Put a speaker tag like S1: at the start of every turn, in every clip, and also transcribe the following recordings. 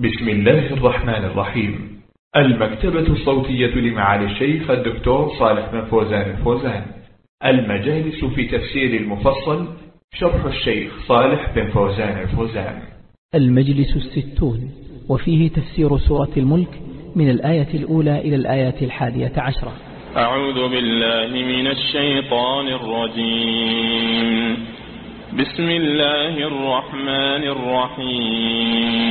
S1: بسم الله الرحمن الرحيم. المكتبة الصوتية لمعالي الشيخ الدكتور صالح بن فوزان الفوزان. المجالس في تفسير المفصل شرح الشيخ صالح بن فوزان الفوزان.
S2: المجلس الستون وفيه تفسير سورة الملك من الآية الأولى إلى الآية الحادية عشرة.
S3: أعوذ بالله من الشيطان الرجيم. بسم الله الرحمن الرحيم.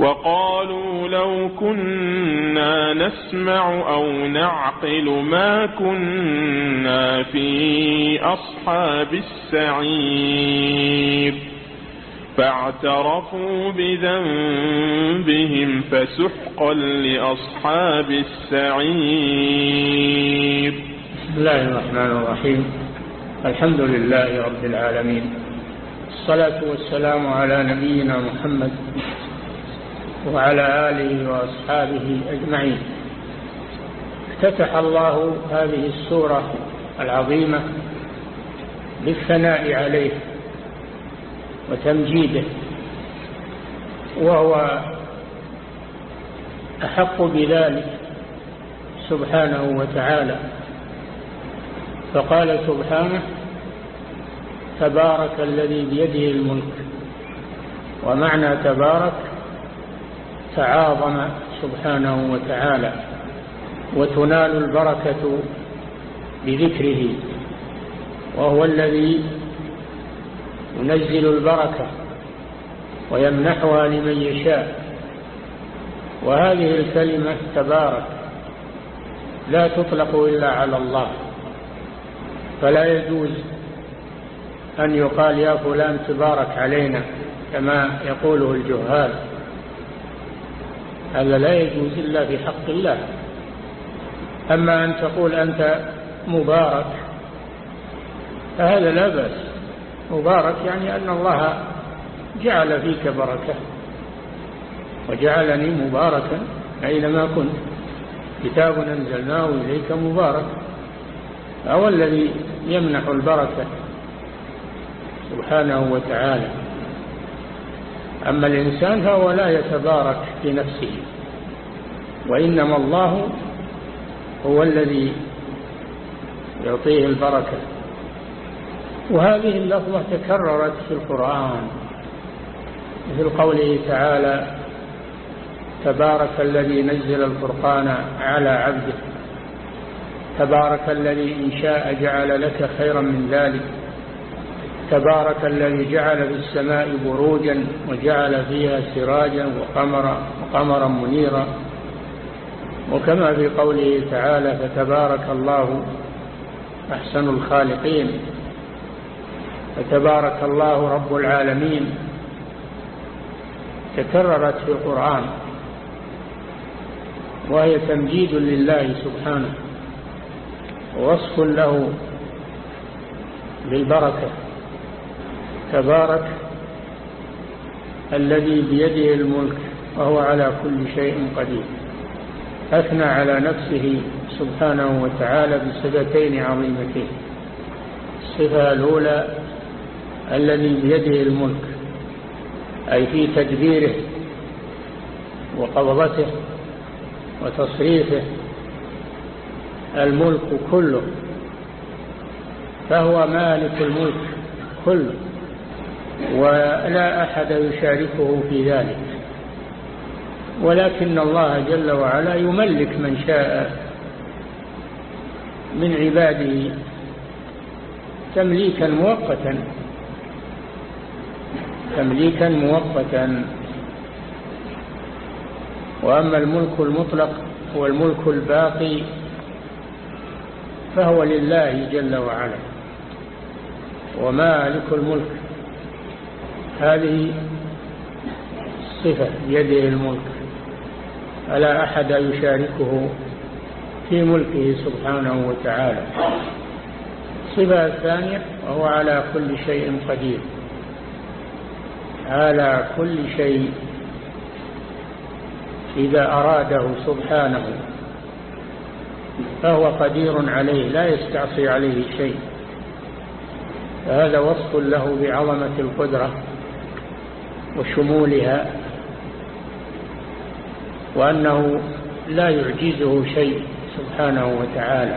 S3: وقالوا لو كنا نسمع أو نعقل ما كنا في أصحاب السعير. فاعترفوا بذنبهم فسحقا لأصحاب السعير.
S4: بسم الله الرحمن الرحيم. الحمد لله رب العالمين. الصلاة والسلام على نبينا محمد وعلى آله وأصحابه أجمعين. افتتح الله هذه السورة العظيمة بالثناء عليه وتمجيده وهو أحق بذلك سبحانه وتعالى. فقال سبحانه تبارك الذي بيده الملك. ومعنى تبارك تعاظم سبحانه وتعالى وتنال البركة بذكره وهو الذي ينزل البركة ويمنحها لمن يشاء. وهذه الكلمة تبارك لا تطلق إلا على الله فلا يجوز أن يقال يا فلان تبارك علينا كما يقوله الجهال. هذا لا يجوز إلا في حق الله. أما أن تقول أنت مبارك فهذا لا بأس. مبارك يعني أن الله جعل فيك بركة وجعلني مباركا أينما كنت. كتاب أنزلناه إليك مبارك هو الذي يمنح البركة سبحانه وتعالى. أما الإنسان فهو لا يتبارك في نفسه وإنما الله هو الذي يعطيه البركة. وهذه اللفظة تكررت في القرآن مثل قوله تعالى تبارك الذي نزل الفرقان على عبده تبارك الذي إن شاء جعل لك خيرا من ذلك. تبارك الذي جعل في السماء بروجا وجعل فيها سراجا وقمرا, وقمرا منيرا. وكما في قوله تعالى فتبارك الله أحسن الخالقين. فتبارك الله رب العالمين. تكررت في القرآن. وهي تمجيد لله سبحانه. ووصف له بالبركة. تبارك الذي بيده الملك وهو على كل شيء قدير. أثنى على نفسه سبحانه وتعالى بصفتين عظيمتين. الصفة الأولى الذي بيده الملك أي في تدبيره وقبضته وتصريفه الملك كله فهو مالك الملك كله. ولا أحد يشاركه في ذلك. ولكن الله جل وعلا يملك من شاء من عباده تمليكا مؤقتا تمليكا مؤقتا. وأما الملك المطلق هو الملك الباقي فهو لله جل وعلا. ومالك الملك هذه صفة بيده الملك. فلا أحد يشاركه في ملكه سبحانه وتعالى. الصفة الثانية وهو على كل شيء قدير. على كل شيء إذا أراده سبحانه فهو قدير عليه لا يستعصي عليه شيء. فهذا وصف له بعظمة القدرة. وشمولها وأنه لا يعجزه شيء سبحانه وتعالى.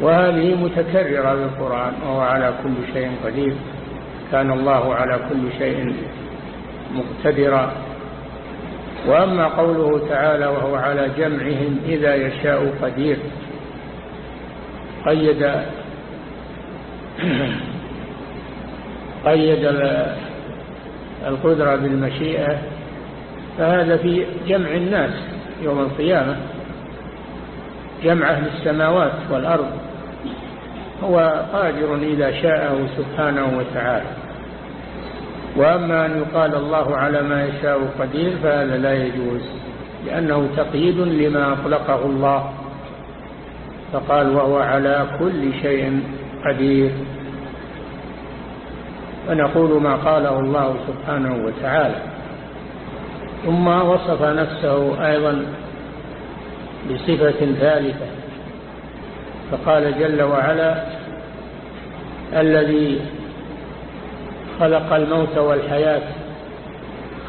S4: وهذه متكررة في القرآن وهو على كل شيء قدير. كان الله على كل شيء مقتدرا. وأما قوله تعالى وهو على جمعهم إذا يشاء قدير قيد قيد القدرة بالمشيئة فهذا في جمع الناس يوم القيامة جمع أهل السماوات والأرض هو قادر إذا شاءه سبحانه وتعالى. وأما أن يقال الله على ما يشاء قدير فهذا لا يجوز لأنه تقييد لما أطلقه الله. فقال وهو على كل شيء قدير. فنقول ما قاله الله سبحانه وتعالى. ثم وصف نفسه أيضا بصفة ثالثة. فقال جل وعلا الذي خلق الموت والحياة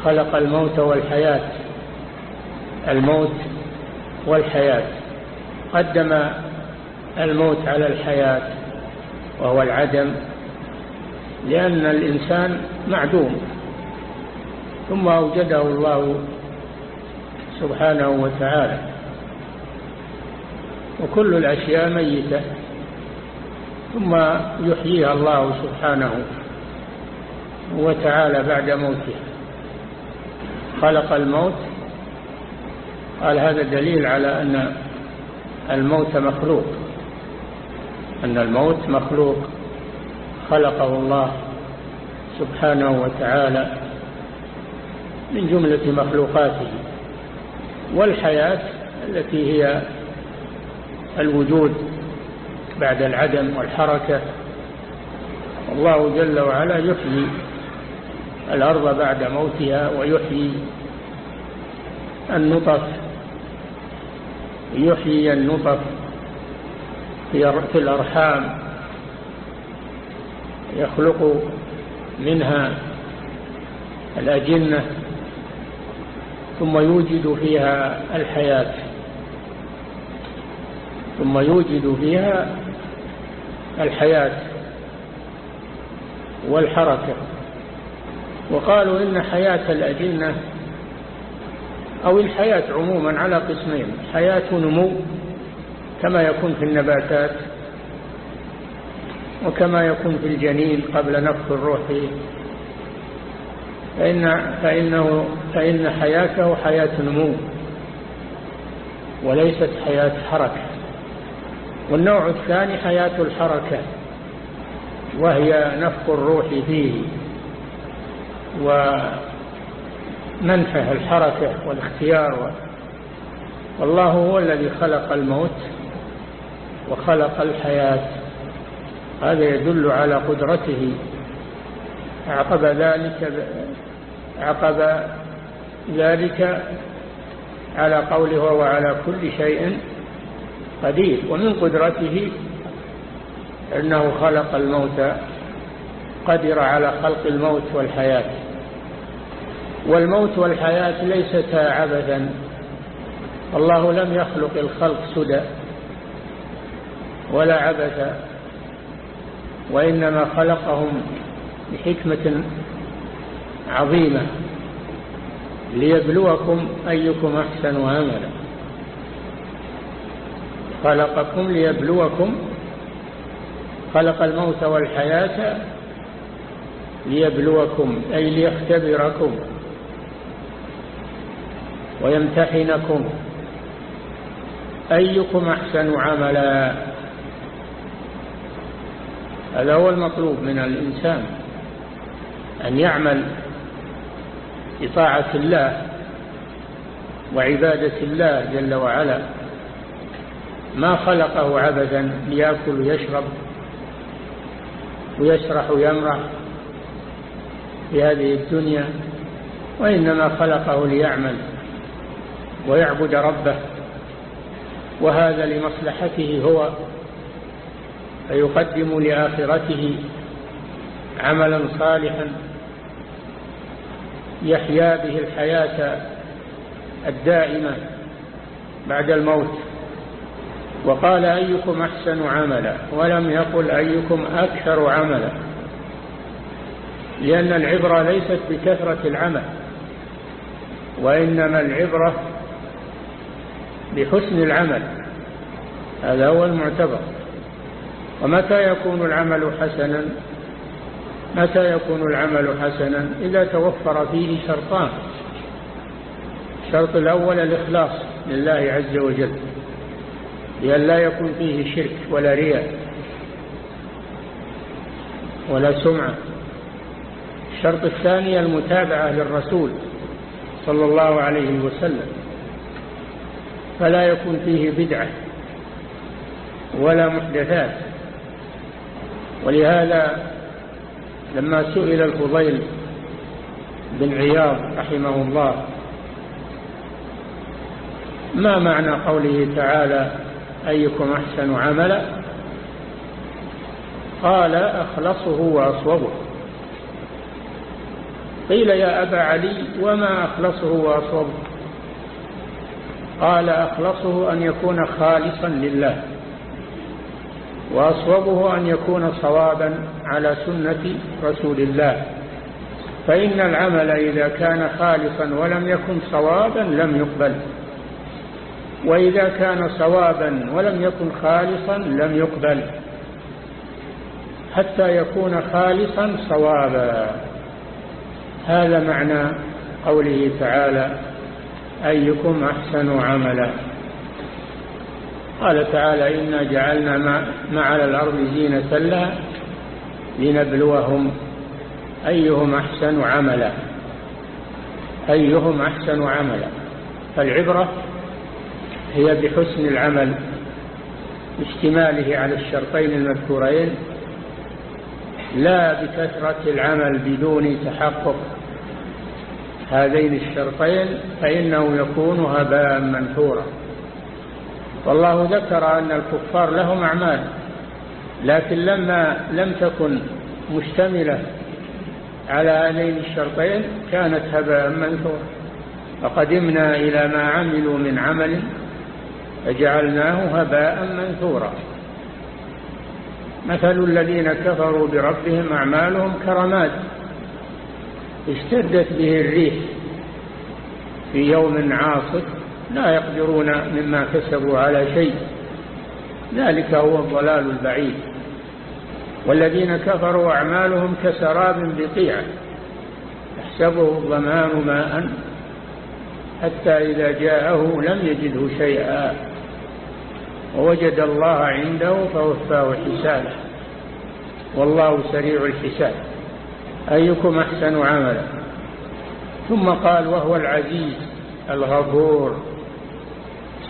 S4: خلق الموت والحياة الموت والحياة. قدم الموت على الحياة وهو العدم. لأن الإنسان معدوم. ثم أوجده الله سبحانه وتعالى. وكل الأشياء ميتة. ثم يحييها الله سبحانه وتعالى بعد موته. خلق الموت. قال هذا دليل على أن الموت مخلوق. أن الموت مخلوق. خلقه الله سبحانه وتعالى من جملة مخلوقاته والحياة التي هي الوجود بعد العدم والحركة. الله جل وعلا يحيي الأرض بعد موتها ويحيي النطف يحيي النطف في الأرحام. يخلق منها الأجنة ثم يوجد فيها الحياة ثم يوجد فيها الحياة والحركة. وقالوا إن حياة الأجنة أو الحياة عموما على قسمين حياة نمو كما يكون في النباتات وكما يكون في الجنين قبل نفخ الروح. فيه فإن, فإنه فإن حياته حياة نمو وليست حياة حركة. والنوع الثاني حياة الحركة وهي نفخ الروح فيه ومنفه الحركة والاختيار. والله هو الذي خلق الموت وخلق الحياة. هذا يدل على قدرته. عقب ذلك عقب ذلك على قوله وعلى كل شيء قدير. ومن قدرته أنه خلق الموت قدر على خلق الموت والحياة. والموت والحياة ليستا عبثا الله لم يخلق الخلق سدى ولا عبثا. وإنما خلقهم بحكمة عظيمة ليبلوكم أيكم أحسن عملا. خلقكم ليبلوكم خلق الموت والحياة ليبلوكم أي ليختبركم ويمتحنكم. أيكم أحسن عملا. هذا هو المطلوب من الإنسان أن يعمل بطاعة الله وعبادة الله جل وعلا ما خلقه عبدا ليأكل ويشرب ويسرح ويمرح في هذه الدنيا وإنما خلقه ليعمل ويعبد ربه وهذا لمصلحته هو. فيقدم لآخرته عملا صالحا يحيا به الحياة الدائمة بعد الموت. وقال أيكم أحسن عملا؟ ولم يقل أيكم أكثر عملا لأن العبرة ليست بكثرة العمل وإنما العبرة بحسن العمل. هذا هو المعتبر. ومتى يكون العمل حسنا؟ متى يكون العمل حسنا؟ إذا توفر فيه شرطان. الشرط الأول الإخلاص لله عز وجل. لأن لا يكون فيه شرك ولا رياء ولا سمعة. الشرط الثاني المتابعة للرسول صلى الله عليه وسلم. فلا يكون فيه بدعة ولا محدثات. ولهذا لما سئل الفضيل بن عياض رحمه الله ما معنى قوله تعالى أيكم أحسن عملا؟ قال أخلصه وأصوبه. قيل يا أبا علي وما أخلصه وأصوبه؟ قال أخلصه أن يكون خالصا لله. وأصوبه أن يكون صوابا على سنة رسول الله. فإن العمل إذا كان خالصا ولم يكن صوابا لم يقبل. وإذا كان صوابا ولم يكن خالصا لم يقبل. حتى يكون خالصا صوابا. هذا معنى قوله تعالى أيكم أحسن عملا. قال تعالى إنا جعلنا ما على الأرض زينة لها لنبلوهم أيهم أحسن عملا. أيهم أحسن عملا. فالعبرة هي بحسن العمل اشتماله على الشرطين المذكورين لا بكثرة العمل بدون تحقق هذين الشرطين فإنه يكون هباء منثورا. والله ذكر أن الكفار لهم أعمال لكن لما لم تكن مشتملة على هذين الشرطين كانت هباء منثورا فقدمنا إلى ما عملوا من عمل فجعلناه هباء منثورا. مثل الذين كفروا بربهم أعمالهم كرماد. اشتدت به الريح في يوم عاصف لا يقدرون مما كسبوا على شيء. ذلك هو الضلال البعيد. والذين كفروا أعمالهم كسراب بقيعة يحسبه الظمآن ماء حتى إذا جاءه لم يجده شيئا. ووجد الله عنده فوفاه حسابه. والله سريع الحساب. أيكم أحسن عملا؟ ثم قال وهو العزيز الغفور.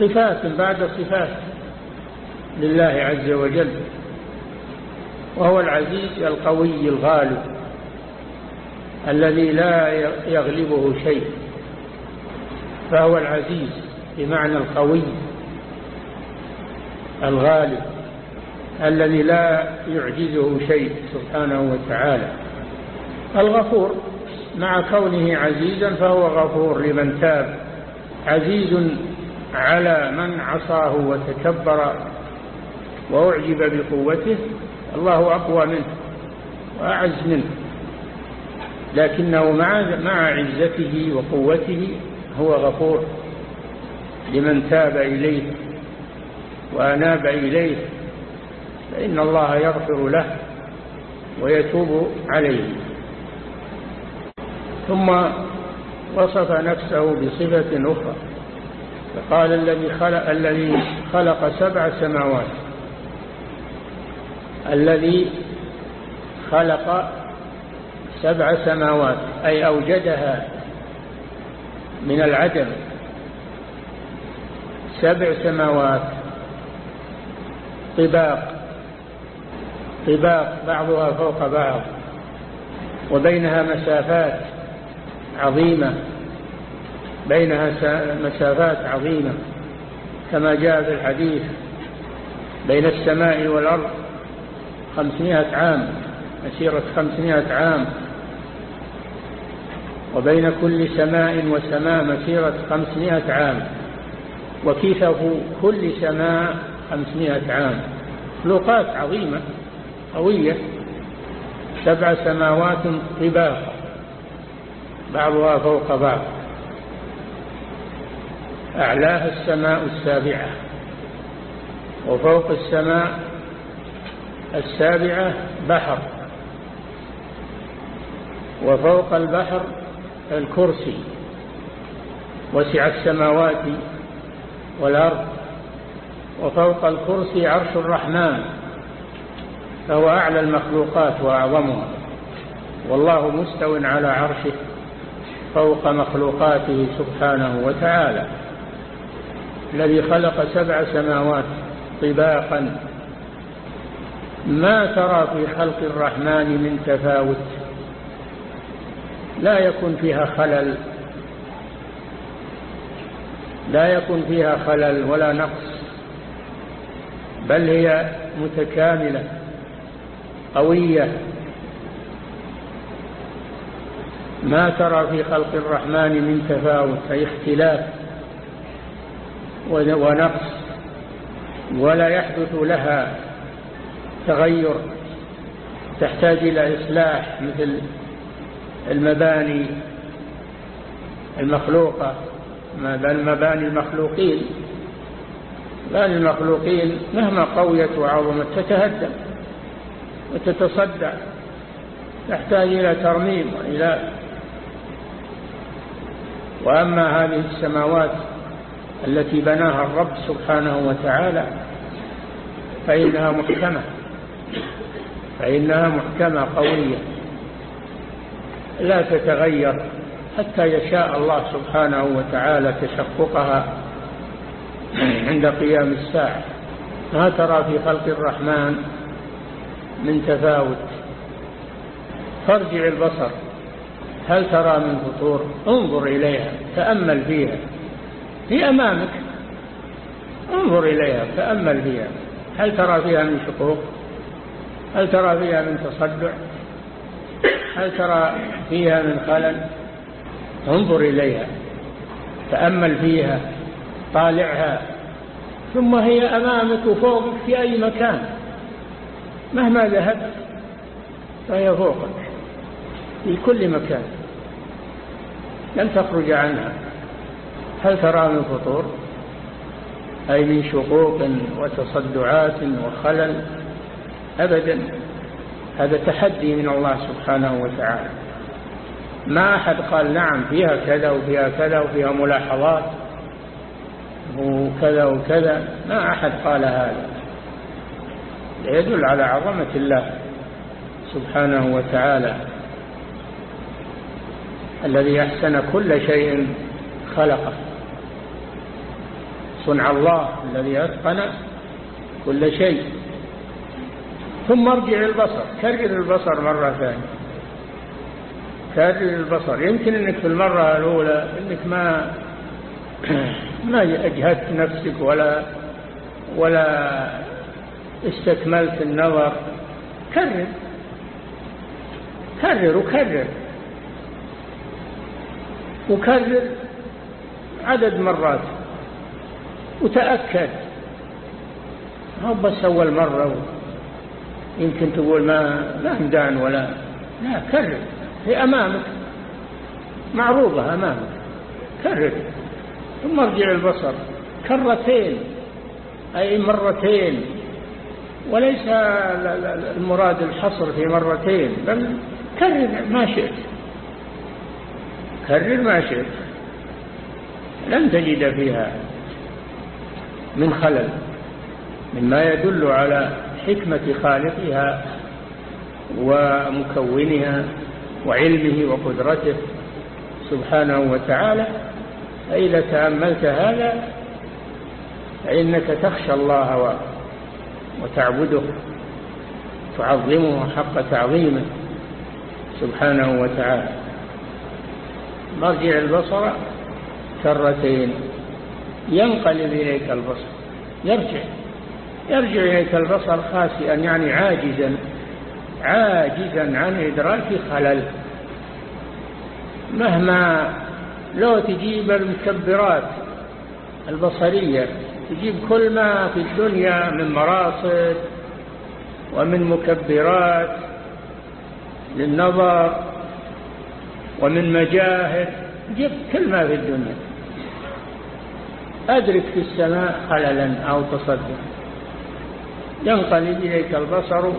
S4: صفات بعد صفات لله عز وجل وهو العزيز القوي الغالب الذي لا يغلبه شيء فهو العزيز بمعنى القوي الغالب الذي لا يعجزه شيء سبحانه وتعالى. الغفور مع كونه عزيزا فهو غفور لمن تاب عزيز على من عصاه وتكبر وأعجب بقوته الله أقوى منه وأعز منه. لكنه مع مع عزته وقوته هو غفور لمن تاب إليه وأناب إليه فإن الله يغفر له ويتوب عليه. ثم وصف نفسه بصفة أخرى. فقال الذي خلق, الذي خلق سبع سماوات. الذي خلق سبع سماوات أي أوجدها من العدم. سبع سماوات. طباق. طباق بعضها فوق بعض. وبينها مسافات عظيمة. بينها مسافات عظيمة كما جاء في الحديث بين السماء والأرض خمسمائة عام مسيرة خمسمائة عام. وبين كل سماء وسماء مسيرة خمسمائة عام. وكيفه كل سماء خمسمائة عام. خلقات عظيمة قوية. سبع سماوات طباق بعضها فوق بعض. أعلاها السماء السابعة وفوق السماء السابعة بحر وفوق البحر الكرسي وسع السماوات والأرض وفوق الكرسي عرش الرحمن فهو أعلى المخلوقات وأعظمها والله مستو على عرشه فوق مخلوقاته سبحانه وتعالى. الذي خلق سبع سماوات طباقا. ما ترى في خلق الرحمن من تفاوت؟ لا يكون فيها خلل لا يكون فيها خلل ولا نقص بل هي متكاملة قوية. ما ترى في خلق الرحمن من تفاوت؟ أي اختلاف. ونقص ولا يحدث لها تغير تحتاج إلى إصلاح مثل المباني المخلوقة مباني المخلوقين. مباني المخلوقين مهما قويت وعظمت تتهدم وتتصدع تحتاج إلى ترميم وإلى وأما هذه السماوات التي بناها الرب سبحانه وتعالى فإنها محكمة فإنها محكمة قوية لا تتغير حتى يشاء الله سبحانه وتعالى تشققها عند قيام الساعة. ما ترى في خلق الرحمن من تفاوت؟ فارجع البصر هل ترى من فطور؟ انظر إليها تأمل فيها. هي أمامك. انظر إليها تأمل فيها هل ترى فيها من شقوق هل ترى فيها من تصدع؟ هل ترى فيها من خلل؟ انظر إليها. تأمل فيها طالعها. ثم هي أمامك وفوقك في أي مكان. مهما ذهبت فهي فوقك في كل مكان. لن تخرج عنها. هل ترى من فطور؟ أي من شقوق وتصدعات وخلل؟ أبدا. هذا تحدي من الله سبحانه وتعالى. ما أحد قال نعم فيها كذا وفيها كذا وفيها ملاحظات وكذا وكذا. ما أحد قال هذا. يدل على عظمة الله سبحانه وتعالى الذي أحسن كل شيء خلقه. صنع الله الذي أتقن كل شيء. ثم ارجع البصر كرر البصر مرة ثانية. كرر البصر يمكن إنك في المرة الأولى إنك ما ما أجهدت نفسك ولا ولا استكملت النظر. كرر. كرر وكرر. وكرر عدد مرات. وتأكد. هو بس أول مرة يمكن تقول ما ما مدان ولا لا كرر. هي أمامك. معروضة أمامك. كرر. ثم ارجع البصر كرتين. أي مرتين. وليس المراد الحصر في مرتين بل كرر ما شئت. كرر ما شئت. لن تجد فيها من خلل مما يدل على حكمة خالقها ومكونها وعلمه وقدرته سبحانه وتعالى. فإذا تأملت هذا فإنك تخشى الله وتعبده تعظمه حق تعظيمه سبحانه وتعالى. مرجع البصر كرتين. ينقلب إليك البصر. يرجع. يرجع إليك البصر خاسئا يعني عاجزا. عاجزا عن إدراك خلل. مهما لو تجيب المكبرات البصرية تجيب كل ما في الدنيا من مراصد ومن مكبرات للنظر ومن مجاهد جب كل ما في الدنيا. أدرك في السماء خللا أو تصدق. ينقلب إليك البصر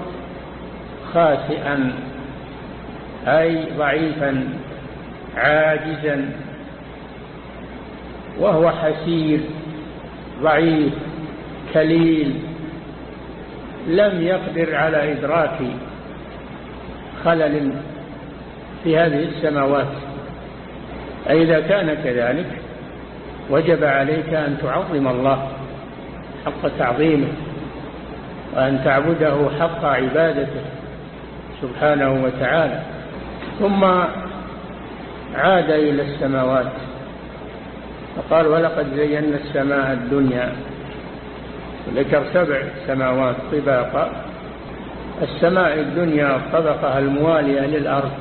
S4: خاسئا أي ضعيفا عاجزا. وهو حسير ضعيف كليل لم يقدر على إدراك خلل في هذه السماوات. إذا كان كذلك وجب عليك أن تعظم الله حق تعظيمه وأن تعبده حق عبادته سبحانه وتعالى. ثم عاد إلى السماوات فقال ولقد زينا السماء الدنيا ذكر سبع سماوات طباقا. السماء الدنيا الطبقة الموالية للأرض.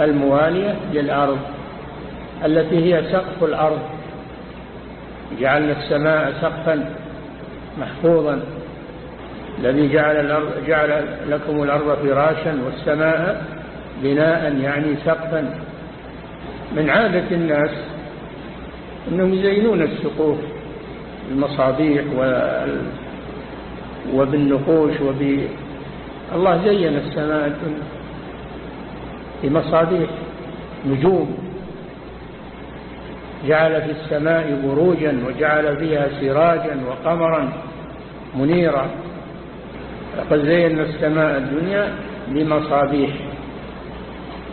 S4: الموالية للأرض. التي هي سقف الأرض. جعلنا السماء سقفا محفوظا. الذي جعل, الأرض جعل لكم الأرض فراشا والسماء بناء يعني سقفا. من عادة الناس أنهم يزينون السقوف بالمصابيح وبالنقوش وب الله زين السماء بمصابيح نجوم. جعل في السماء بروجا وجعل فيها سراجا وقمرا منيرا. لقد زينا السماء الدنيا بمصابيح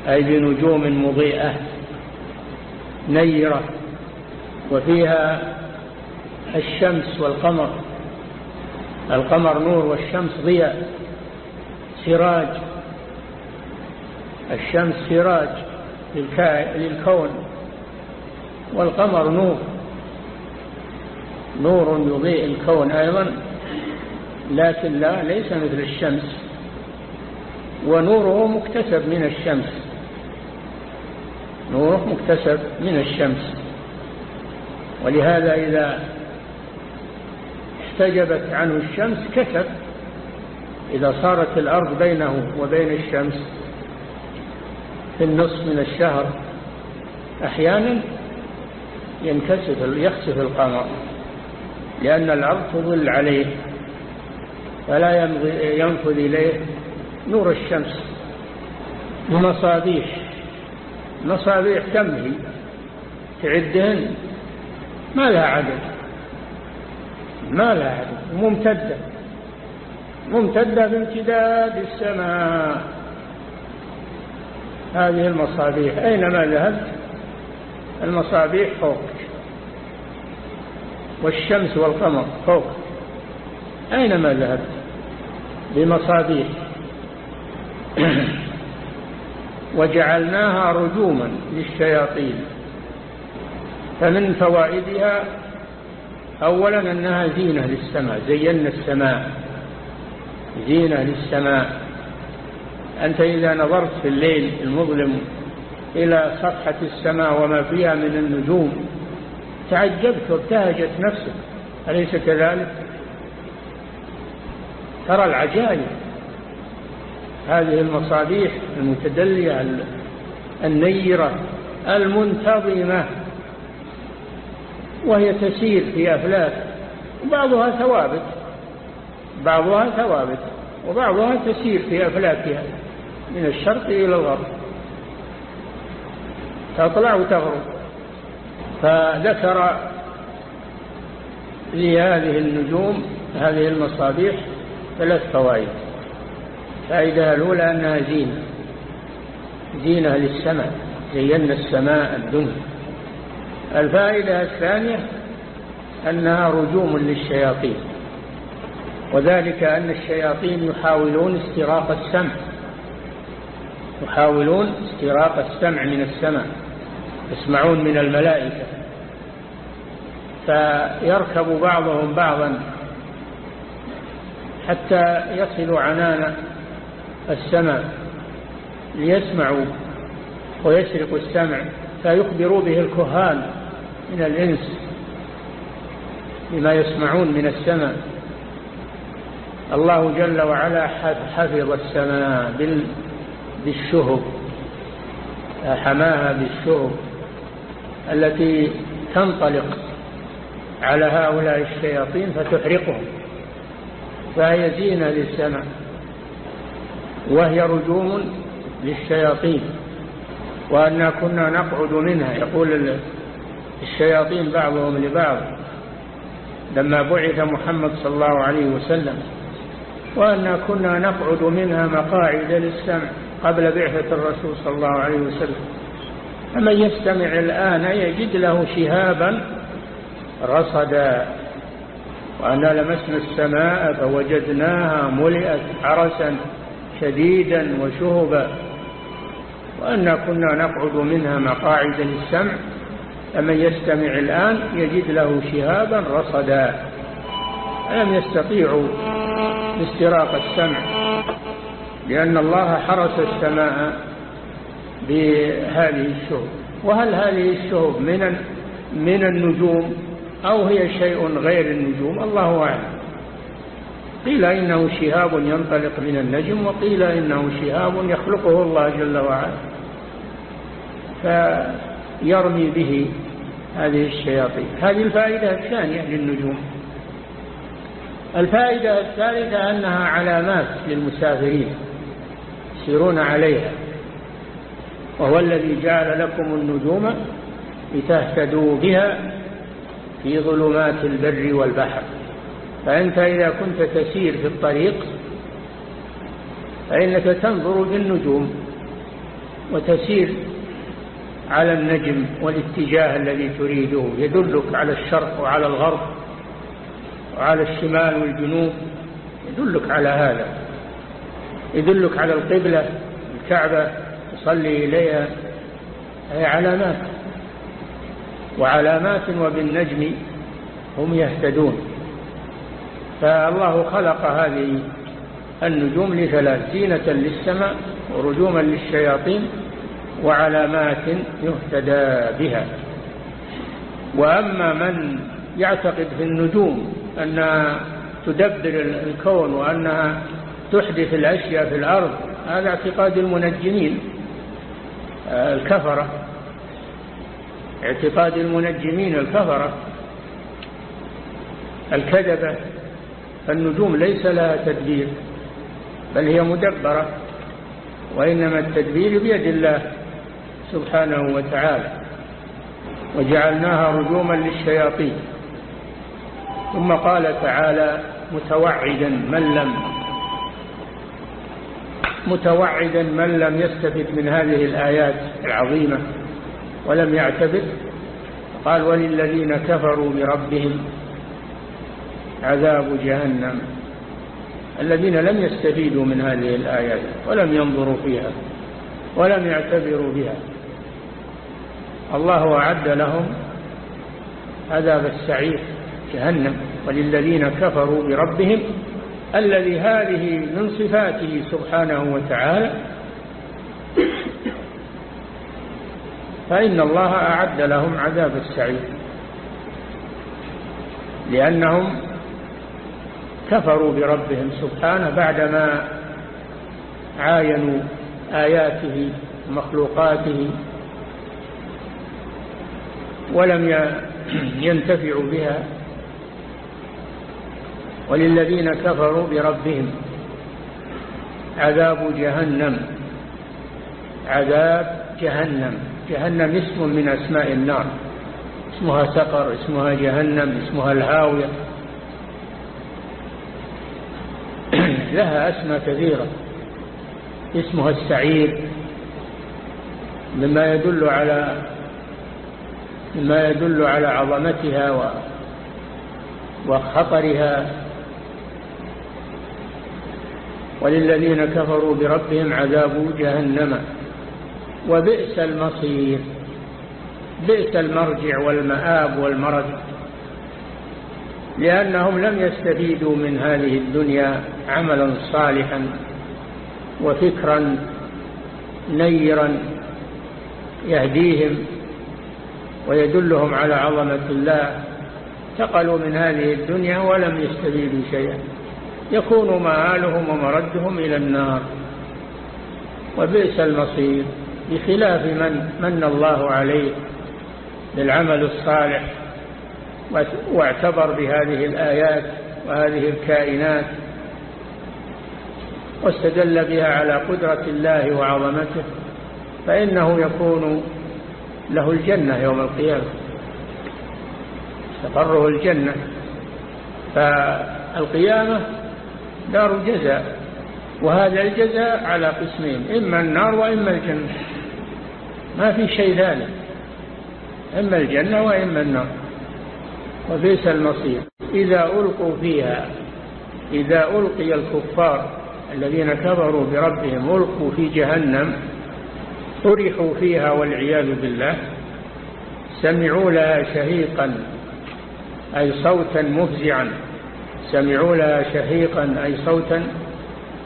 S4: أي بنجوم مضيئة نيرة وفيها الشمس والقمر. القمر نور والشمس ضياء سراج. الشمس سراج للكون. والقمر نور. نور يضيء الكون أيضا لكن لا ليس مثل الشمس. ونوره مكتسب من الشمس. نوره مكتسب من الشمس. ولهذا إذا احتجبت عنه الشمس كسب إذا صارت الأرض بينه وبين الشمس في النصف من الشهر أحيانا ينكسف يخسف القمر لأن الأرض تظل عليه فلا ينفذ إليه نور الشمس بمصابيح مصابيح كم هي تعدهن ما لها عدد ما لها عدد ممتدة ممتدة بامتداد السماء. هذه المصابيح أينما ذهبت؟ المصابيح فوقك والشمس والقمر فوق. أينما ذهبت بمصابيح. وجعلناها رجوما للشياطين. فمن فوائدها أولا أنها زينة للسماء. زينا السماء. زينة للسماء. أنت إذا نظرت في الليل المظلم إلى صفحة السماء وما فيها من النجوم. تعجبت وابتهجت نفسك. أليس كذلك؟ ترى العجائب. هذه المصابيح المتدلية النيرة المنتظمة وهي تسير في أفلاك. وبعضها ثوابت. بعضها ثوابت. وبعضها تسير في أفلاكها. من الشرق إلى الغرب. تطلع وتغرب. فذكر لهذه النجوم هذه المصابيح ثلاث فوائد. الفائدة الأولى أنها زينة. زينة للسماء زينا السماء الدنيا. الفائدة الثانية أنها رجوم للشياطين. وذلك أن الشياطين يحاولون استراق السمع. يحاولون استراق السمع من السماء. يسمعون من الملائكة فيركب بعضهم بعضا حتى يصلوا عنان السماء ليسمعوا ويسرقوا السمع فيخبروا به الكهان من الإنس بما يسمعون من السماء. الله جل وعلا حفظ السماء بالشهب حماها بالشهب. التي تنطلق على هؤلاء الشياطين فتحرقهم فهي زينة للسماء وهي رجوم للشياطين وأنا كنا نقعد منها. يقول الشياطين بعضهم لبعض لما بعث محمد صلى الله عليه وسلم وأنا كنا نقعد منها مقاعد للسمع قبل بعثة الرسول صلى الله عليه وسلم. فمن يستمع الآن يجد له شهابا رصدا وأنا لمسنا السماء فوجدناها ملئت عرسا شديدا وشهبا. وأنا كنا نقعد منها مقاعد للسمع. فمن يستمع الآن يجد له شهابا رصدا لم يستطيعوا استراق السمع؟ لأن الله حرس السماء. بهذه الشهب. وهل هذه الشهب من من النجوم أو هي شيء غير النجوم؟ الله أعلم. قيل إنه شهاب ينطلق من النجم وقيل إنه شهاب يخلقه الله جل وعلا. فيرمي به هذه الشياطين. هذه الفائدة الثانية للنجوم. الفائدة الثالثة أنها علامات للمسافرين. يسيرون عليها. وهو الذي جعل لكم النجوم لتهتدوا بها في ظلمات البر والبحر. فأنت إذا كنت تسير في الطريق فإنك تنظر بالنجوم وتسير على النجم والاتجاه الذي تريده. يدلك على الشرق وعلى الغرب وعلى الشمال والجنوب. يدلك على هذا. يدلك على القبلة الكعبة تصلي إليها هي علامات. وعلامات وبالنجم هم يهتدون. فالله خلق هذه النجوم لثلاث زينة للسماء ورجوما للشياطين وعلامات يهتدى بها. وأما من يعتقد في النجوم أنها تدبر الكون وأنها تحدث الأشياء في الأرض هذا اعتقاد المنجمين. الكفرة. اعتقاد المنجمين الكفرة. الكذبة. النجوم ليس لها تدبير بل هي مدبرة وإنما التدبير بيد الله سبحانه وتعالى. وجعلناها رجوما للشياطين. ثم قال تعالى متوعدا من لم متوعدا من لم يستفد من هذه الآيات العظيمة ولم يعتبر قال وللذين كفروا بربهم عذاب جهنم. الذين لم يستفيدوا من هذه الآيات ولم ينظروا فيها ولم يعتبروا بها. الله أعد لهم عذاب السعير جهنم. وللذين كفروا بربهم الذي هذه من صفاته سبحانه وتعالى فإن الله أعد لهم عذاب السعير لأنهم كفروا بربهم سبحانه بعدما عاينوا آياته مخلوقاته ولم ينتفعوا بها. وللذين كفروا بربهم. عذاب جهنم. عذاب جهنم. جهنم اسم من أسماء النار. اسمها سقر اسمها جهنم اسمها الهاوية. لها أسماء كثيرة. اسمها السعير. مما يدل على مما يدل على عظمتها وخطرها. وللذين كفروا بربهم عذاب جهنم. وبئس المصير. بئس المرجع والمآب والمرج. لأنهم لم يستفيدوا من هذه الدنيا عملا صالحا وفكرا نيرا يهديهم ويدلهم على عظمة الله. انتقلوا من هذه الدنيا ولم يستفيدوا شيئا. يكون مآلهم ومردهم إلى النار. وبئس المصير بخلاف من من الله عليه بالعمل الصالح واعتبر بهذه الآيات وهذه الكائنات واستدل بها على قدرة الله وعظمته فإنه يكون له الجنة يوم القيامة تقره الجنة. فالقيامة دار جزاء وهذا الجزاء على قسمين إما النار وإما الجنة. ما في شيء ثالث إما الجنة وإما النار. وبئس المصير. إذا ألقوا فيها إذا ألقي الكفار الذين كفروا بربهم ألقوا في جهنم طرحوا فيها والعياذ بالله سمعوا لها شهيقا أي صوتا مفزعا. سمعوا لها شهيقا أي صوتا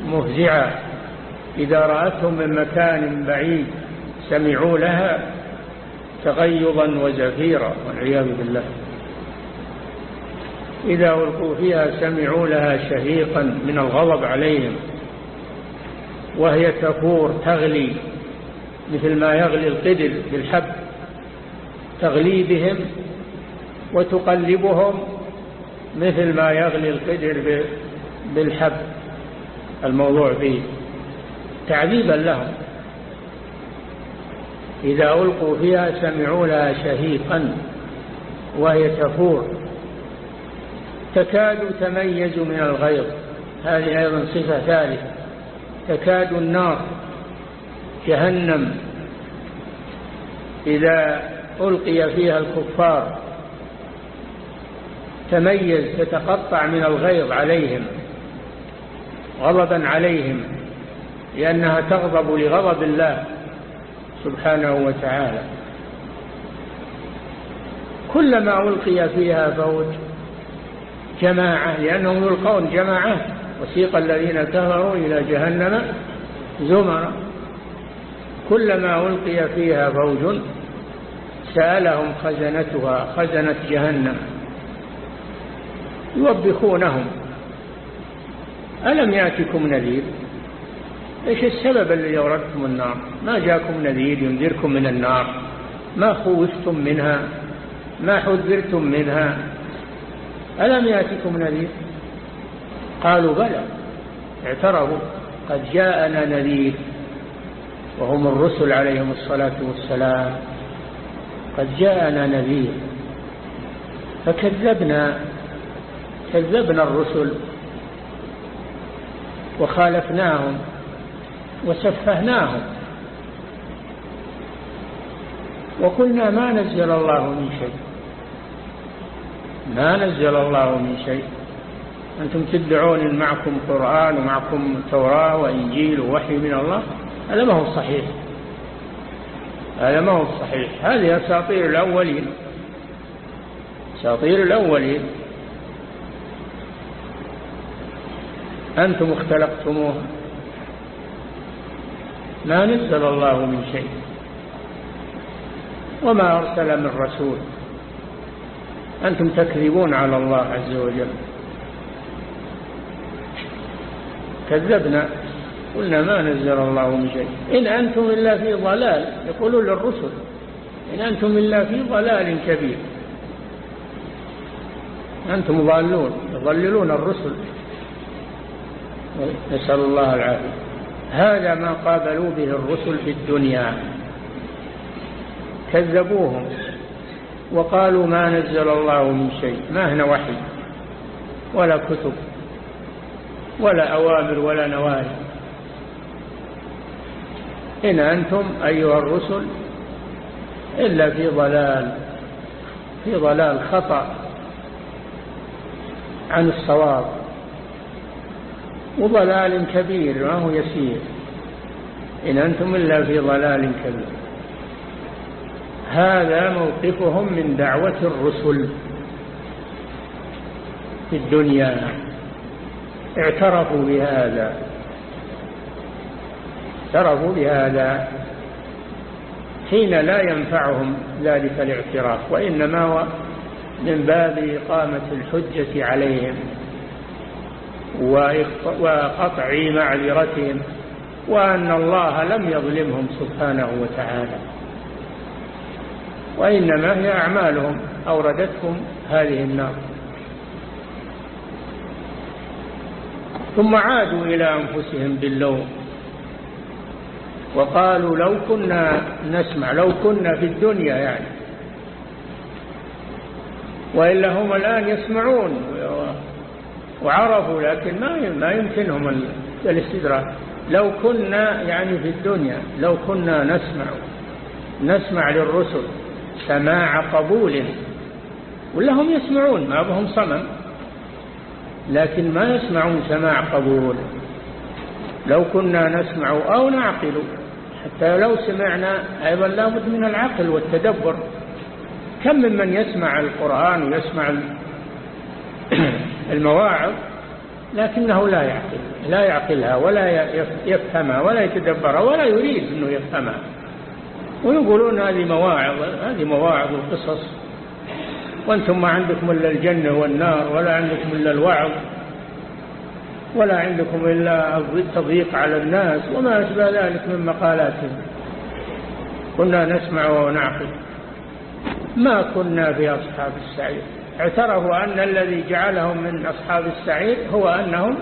S4: مفزعا. إذا رأتهم من مكان بعيد سمعوا لها تغيظا وزفيرا والعياذ بالله. إذا ألقوا فيها سمعوا لها شهيقا من الغضب عليهم وهي تفور تغلي مثل ما يغلي القدر بالحب تغلي بهم وتقلبهم مثل ما يغلي القدر بالحب الموضوع فيه. تعذيبا لهم. إذا ألقوا فيها سمعوا لها شهيقا وهي تفور. تكاد تميز من الغيظ. هذه أيضا صفة ثالثة. تكاد النار جهنم. إذا ألقي فيها الكفار تميز تتقطع من الغيظ عليهم غضبا عليهم لأنها تغضب لغضب الله سبحانه وتعالى. كلما ألقي فيها فوج جماعة لأنهم يلقون جماعة وسيق الذين كفروا إلى جهنم زمرا. كلما ألقي فيها فوج سألهم خزنتها خزنة جهنم. يوبخونهم. ألم يأتكم نذير؟ إيش السبب الذي أوردتم النار؟ ما جاءكم نذير ينذركم من النار؟ ما خوفتم منها؟ ما حذرتم منها؟ ألم يأتكم نذير؟ قالوا بلى. اعترفوا قد جاءنا نذير وهم الرسل عليهم الصلاة والسلام. قد جاءنا نذير. فكذبنا. كذبنا الرسل وخالفناهم وسفهناهم وقلنا ما نزل الله من شيء. ما نزل الله من شيء. أنتم تدعون إن معكم قرآن ومعكم توراة وإنجيل ووحي من الله؟ هذا ما هو صحيح. هذا ما هو صحيح. هذه أساطير الأولين. أساطير الأولين. أنتم اختلقتموها ما نزل الله من شيء. وما أرسل من رسول. أنتم تكذبون على الله عز وجل. كذبنا. قلنا ما نزل الله من شيء. إن أنتم إلا في ضلال يقولون للرسل. إن أنتم إلا في ضلال كبير. أنتم ضالون يضللون الرسل. نسأل الله العافية. هذا ما قابلوا به الرسل في الدنيا. كذبوهم وقالوا ما نزل الله من شيء ما هنا وحي ولا كتب ولا أوامر ولا نواهي. إن أنتم أيها الرسل إلا في ضلال في ضلال خطأ عن الصواب. وضلال كبير ما هو يسير. إن أنتم إلا في ضلال كبير. هذا موقفهم من دعوة الرسل في الدنيا. اعترفوا بهذا. اعترفوا بهذا. حين لا ينفعهم ذلك الاعتراف وإنما هو من باب إقامة الحجة عليهم. وقطع معذرتهم وأن الله لم يظلمهم سبحانه وتعالى. وإنما هي أعمالهم أوردتهم هذه النار. ثم عادوا إلى أنفسهم باللوم. وقالوا لو كنا نسمع لو كنا في الدنيا يعني. وإلا هم الآن يسمعون. وعرفوا لكن ما ما يمكنهم الاستدراك. لو كنا يعني في الدنيا لو كنا نسمع نسمع للرسل سماع قبول ولا هم يسمعون ما بهم صمم لكن ما يسمعون سماع قبول. لو كنا نسمع أو نعقل حتى لو سمعنا أيضا لابد من العقل والتدبر. كم ممن يسمع القرآن ويسمع المواعظ لكنه لا يعقل لا يعقلها ولا يفهمها ولا يتدبرها ولا يريد أنه يفهمها. ويقولون هذه مواعظ هذه مواعظ وقصص وأنتم ما عندكم إلا الجنة والنار ولا عندكم إلا الوعظ ولا عندكم إلا التضييق على الناس وما أشبه ذلك من مقالاتهم. كنا نسمع ونعقل. ما كنا في أصحاب السعير. اعترفوا أن الذي جعلهم من أصحاب السعير هو أنهم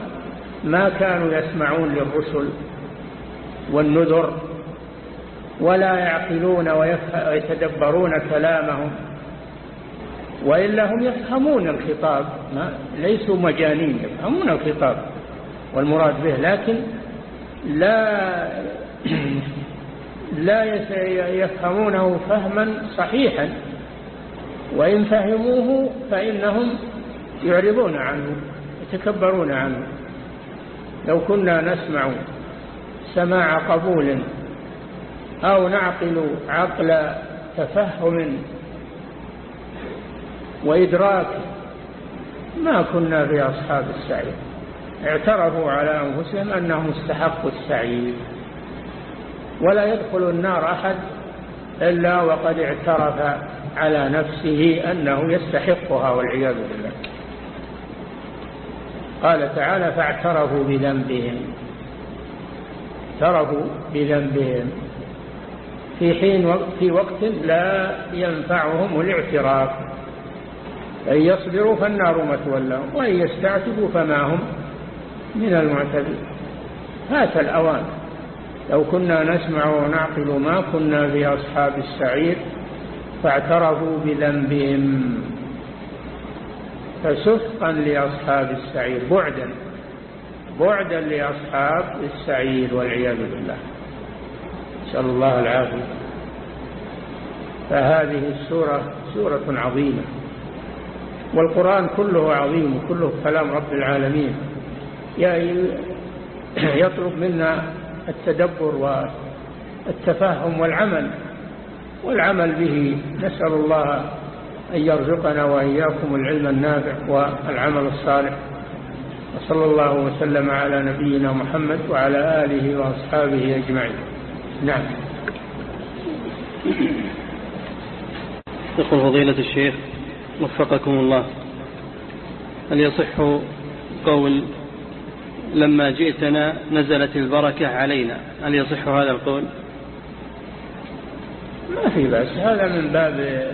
S4: ما كانوا يسمعون للرسل والنذر ولا يعقلون ويتدبرون كلامهم وإلا هم يفهمون الخطاب ما ليسوا مجانين يفهمون الخطاب والمراد به لكن لا لا يفهمونه فهما صحيحا. وإن فهموه فإنهم يعرضون عنه يتكبرون عنه. لو كنا نسمع سماع قبول أو نعقل عقل تفهم وإدراك ما كنا في أصحاب السعير اعترفوا على أنفسهم أنهم استحقوا السعير ولا يدخل النار أحد إلا وقد اعترف على نفسه أنه يستحقها والعياذ بالله. قال تعالى فاعترفوا بذنبهم. اعترفوا بذنبهم. في حين في وقت لا ينفعهم الاعتراف. أن يصبروا فالنار مثوى لهم وإن يستعتبوا فما هم من المعتدين. هات الأوان. لو كنا نسمع ونعقل ما كنا في أصحاب السعير فاعترفوا بذنبهم فسحقا لأصحاب السعير بعدا بعدا لأصحاب السعير والعياذ بالله. نسأل الله العافية. فهذه السورة سورة عظيمة والقرآن كله عظيم وكله كلام رب العالمين. يطلب منا التدبر والتفهم والعمل. والعمل به نسأل الله أن يرزقنا وإياكم العلم النافع والعمل الصالح. وصلى الله وسلم على نبينا محمد وعلى آله وأصحابه أجمعين. نعم.
S5: يقول فضيلة الشيخ وفقكم الله. هل يصح قول لما جئتنا نزلت البركة علينا هل يصح هذا القول؟
S4: ما في بأس. هذا من باب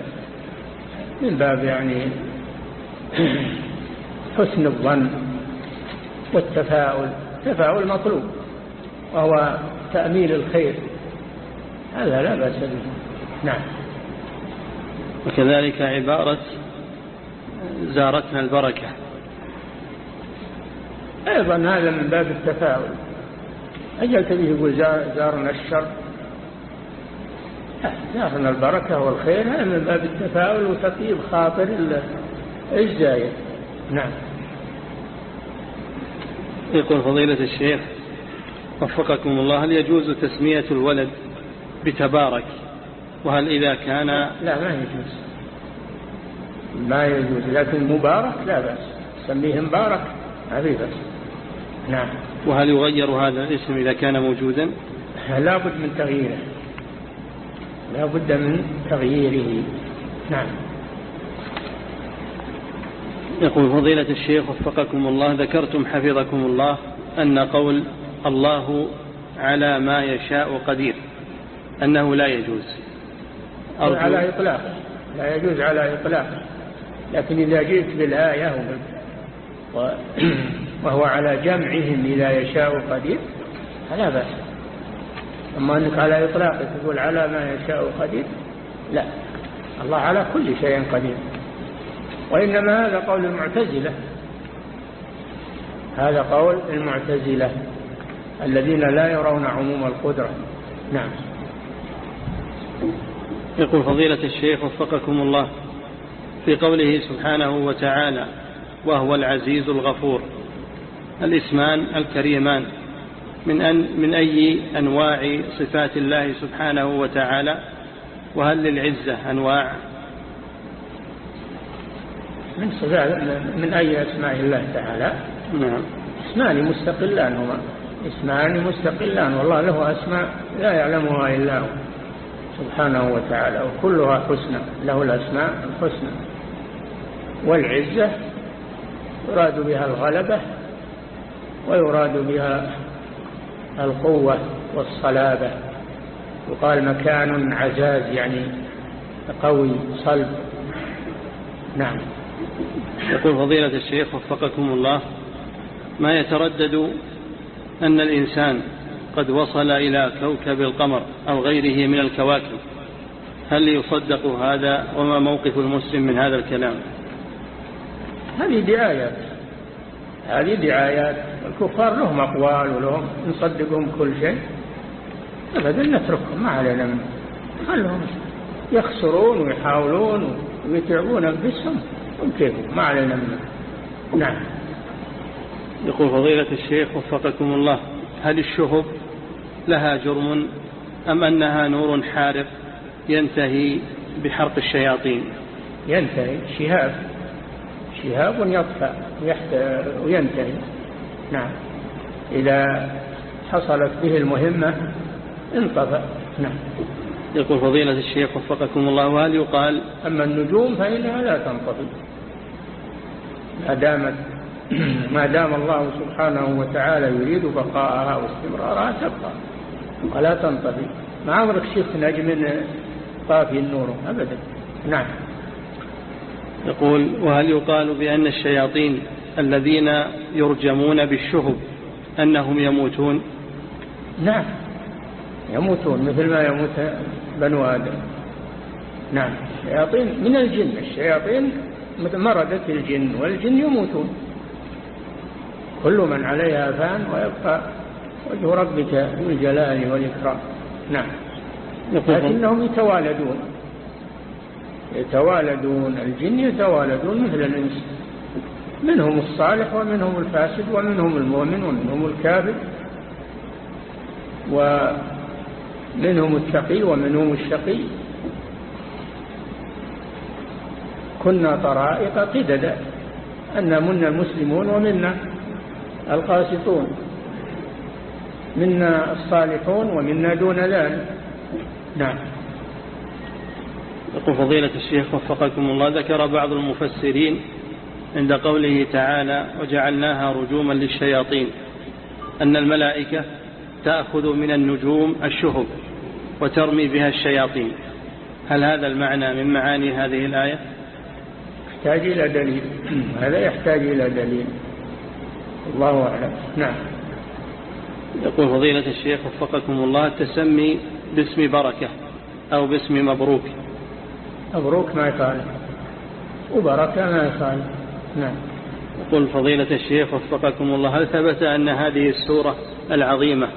S4: من باب يعني حسن الظن والتفاؤل. تفاؤل مطلوب وهو تأميل الخير. هذا لا بأس به. نعم.
S5: وكذلك عبارة زارتنا البركة.
S4: أيضا هذا من باب التفاؤل. أجل تبيه يقول زارنا الشر. زارنا البركة والخير هذا من باب التفاؤل وتطيب خاطر الزاير نعم.
S5: يقول فضيلة الشيخ وفقكم الله هل يجوز تسمية الولد بتبارك؟ وهل إذا كان
S4: لا ما يجوز. ما يجوز لكن مبارك لا بأس. سميه مبارك ما في بأس. نعم.
S5: وهل يغير هذا الاسم إذا كان موجودا؟
S4: لا بد من تغييره. لا بد من تغييره. نعم.
S5: يقول فضيلة الشيخ وفقكم الله ذكرتم حفظكم الله أن قول الله على ما يشاء قدير أنه لا يجوز.
S4: على إطلاق لا يجوز على إطلاق لكن إذا جئت بالآية وهو على جمعهم إذا يشاء قدير فلا بأس. أما أنك على إطلاق تقول على ما يشاء قدير لا. الله على كل شيء قدير. وإنما هذا قول المعتزلة. هذا قول المعتزلة الذين لا يرون عموم القدرة. نعم.
S5: يقول فضيلة الشيخ وفقكم الله في قوله سبحانه وتعالى وهو العزيز الغفور الإسمان الكريمان. من, أن من أي أنواع صفات الله سبحانه وتعالى؟ وهل للعزة أنواع؟
S4: من صفات من أي أسماء الله تعالى؟
S5: نعم.
S4: اسمان مستقلان هما اسمان مستقلان والله له أسماء لا يعلمها إلا هو سبحانه وتعالى وكلها حسنى له الأسماء الحسنى. والعزة يراد بها الغلبة ويراد بها القوة والصلابة. وقال مكان عزاز يعني قوي صلب. نعم.
S5: يقول فضيلة الشيخ وفقكم الله ما يتردد أن الإنسان قد وصل إلى كوكب القمر أو غيره من الكواكب؟ هل يصدق هذا؟ وما موقف المسلم من هذا الكلام؟
S4: هذه دعايات. هذه دعايات. الكفار لهم أقوال ولهم نصدقهم كل شيء. أبدا نتركهم ما علينا منهم خلهم يخسرون ويحاولون ويتعبون أنفسهم وكيف ما علينا منهم نعم.
S5: يقول فضيلة الشيخ وفقكم الله هل الشهب لها جرم أم أنها نور حارق ينتهي بحرق الشياطين؟
S4: ينتهي. شهاب. شهاب يطفى وينتهي نعم. إذا حصلت به المهمة انطفأ نعم.
S5: يقول فضيلة الشيخ وفقكم الله وهل يقال
S4: أما النجوم فإنها لا تنطفي ما دامت ما دام الله سبحانه وتعالى يريد بقاءها واستمرارها تبقى ولا تنطفي ما عمرك شفت نجم طافي النور؟ أبدا. نعم.
S5: يقول وهل يقال بأن الشياطين الذين يرجمون بالشهب أنهم يموتون؟
S4: نعم. يموتون مثل ما يموت بنو آدم. نعم. الشياطين من الجن. الشياطين مردة الجن والجن يموتون. كل من عليها فان ويبقى وجه ربك ذو الجلال والإكرام. نعم. لكنهم يتوالدون. يتوالدون. الجن يتوالدون مثل الإنس. منهم الصالح ومنهم الفاسد ومنهم المؤمن ومنهم الكافر ومنهم التقي ومنهم الشقي. كنا طرائق قددا أن منا المسلمون ومنا القاسطون منا الصالحون ومنا دون ذلك. نعم.
S5: يقول فضيلة الشيخ وفقكم الله ذكر بعض المفسرين عند قوله تعالى وجعلناها رجوما للشياطين. أن الملائكة تأخذ من النجوم الشهب وترمي بها الشياطين. هل هذا المعنى من معاني هذه الآية؟
S4: يحتاج إلى دليل. هذا يحتاج إلى دليل. الله أعلم. نعم.
S5: يقول فضيلة الشيخ وفقكم الله التسمي باسم بركة أو باسم مبروك.
S4: مبروك ما يخالف. وبركة ما يخالف. نعم.
S5: يقول فضيلة الشيخ وفقكم الله هل ثبت أن هذه السورة العظيمة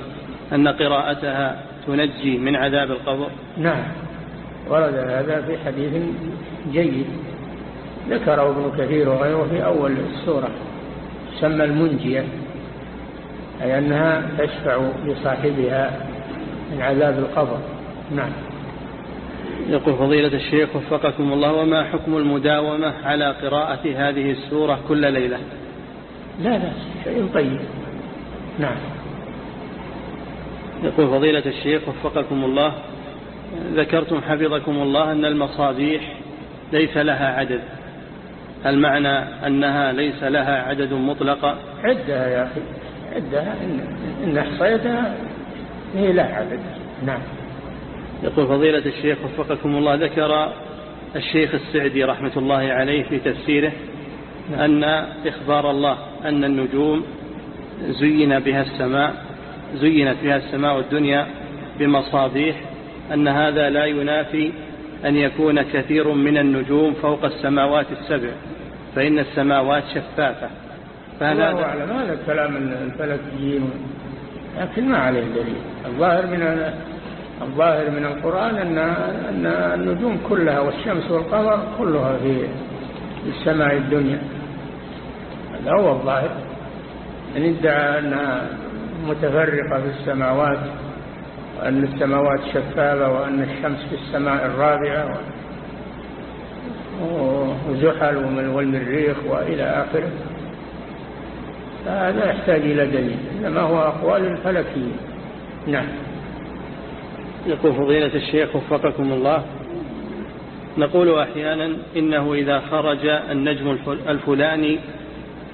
S5: أن قراءتها تنجي من عذاب القبر؟
S4: نعم. ورد هذا في حديث جيد ذكره ابن كثير وغيره في أول السورة سمى المنجية أي أنها تشفع لصاحبها من عذاب القبر. نعم.
S5: يقول فضيلة الشيخ وفقكم الله وما حكم المداومة على قراءة هذه السورة كل ليلة؟
S4: لا لا شيء طيب. نعم.
S5: يقول فضيلة الشيخ وفقكم الله ذكرتم حفظكم الله أن المصابيح ليس لها عدد. هل معنى أنها ليس لها عدد مطلق
S4: عدها يا أخي عدها إن, إن أحصيتها هي لها عدد. نعم.
S5: يقول فضيلة الشيخ وفقكم الله ذكر الشيخ السعدي رحمة الله عليه في تفسيره. أن إخبار الله أن النجوم زين بها السماء زينت بها السماء الدنيا بمصابيح أن هذا لا ينافي أن يكون كثير من النجوم فوق السماوات السبع فإن السماوات شفافة
S4: فهل هذا أعلم هذا كلام الفلكيين لكن ما عليه دليل الظاهر من الظاهر من القرآن أن أن النجوم كلها والشمس والقمر كلها في السماء الدنيا. هذا هو الظاهر. أن ادعى أنها متفرقة في السماوات وأن السماوات شفافة وأن الشمس في السماء الرابعة وزحل والمريخ وإلى آخره. فهذا يحتاج إلى دليل إنما هو أقوال الفلكيين نعم.
S5: يقول فضيلة الشيخ وفقكم الله نقول أحيانا إنه إذا خرج النجم الفلاني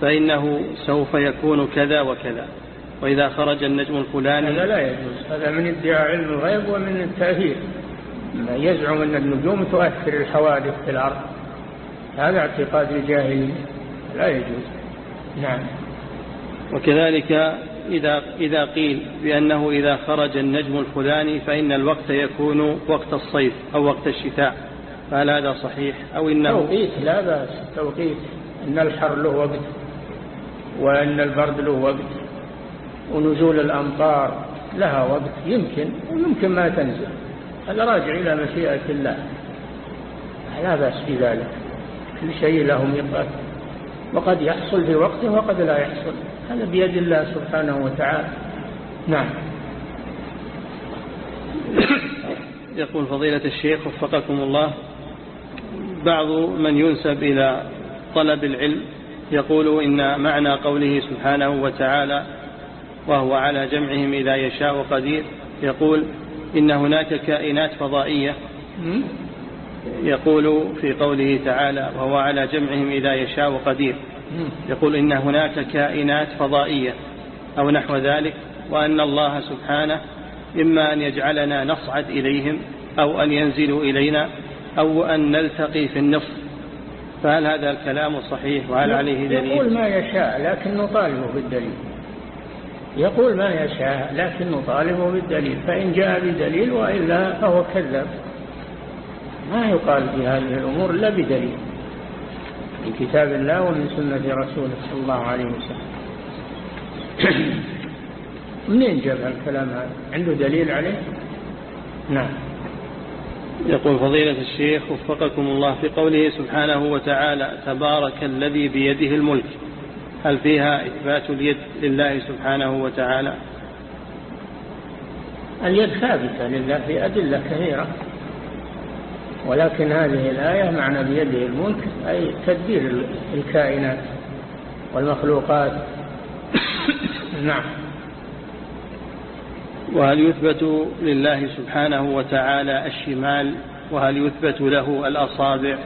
S5: فإنه سوف يكون كذا وكذا وإذا خرج النجم الفلاني
S4: هذا لا يجوز هذا من ادعاء علم الغيب ومن التأثير. يزعم أن النجوم تؤثر الحوادث في الأرض. هذا اعتقاد الجاهلين لا يجوز. نعم.
S5: وكذلك إذا, إذا قيل بأنه إذا خرج النجم الفلاني فإن الوقت يكون وقت الصيف أو وقت الشتاء فهل هذا صحيح؟ أو إنه
S4: توقيت لا بأس توقيت. أن الحر له وقت وأن البرد له وقت ونزول الأمطار لها وقت يمكن ويمكن ما تنزل. هذا راجع إلى مشيئة الله. لا بأس في ذلك. كل شيء له ميقات وقد يحصل في وقته وقد لا يحصل. هذا بيد الله سبحانه وتعالى. نعم.
S5: يقول فضيلة الشيخ وفقكم الله بعض من ينسب إلى طلب العلم يقول إن معنى قوله سبحانه وتعالى وهو على جمعهم إذا يشاء قدير يقول إن هناك كائنات فضائية يقول في قوله تعالى وهو على جمعهم إذا يشاء قدير. يقول إن هناك كائنات فضائية أو نحو ذلك وأن الله سبحانه إما أن يجعلنا نصعد إليهم أو أن ينزلوا إلينا أو أن نلتقي في النصف فهل هذا الكلام صحيح؟ وهل عليه دليل؟
S4: يقول ما يشاء لكن نطالبه بالدليل. يقول ما يشاء لكن نطالبه بالدليل فإن جاء بدليل وإلا فهو كذب. ما يقال في هذه الأمور إلا بدليل. من كتاب الله ومن سنة رسوله صلى الله عليه وسلم. منين جاب الكلام هذا؟ عنده دليل عليه؟ نعم.
S5: يقول فضيلة الشيخ وفقكم الله في قوله سبحانه وتعالى تبارك الذي بيده الملك. هل فيها إثبات اليد لله سبحانه وتعالى؟
S4: اليد ثابتة لله في أدلة كثيرة. ولكن هذه الآية معنى بيده الملك أي تدبير الكائنات والمخلوقات. نعم.
S5: وهل يثبت لله سبحانه وتعالى الشمال وهل يثبت له الأصابع؟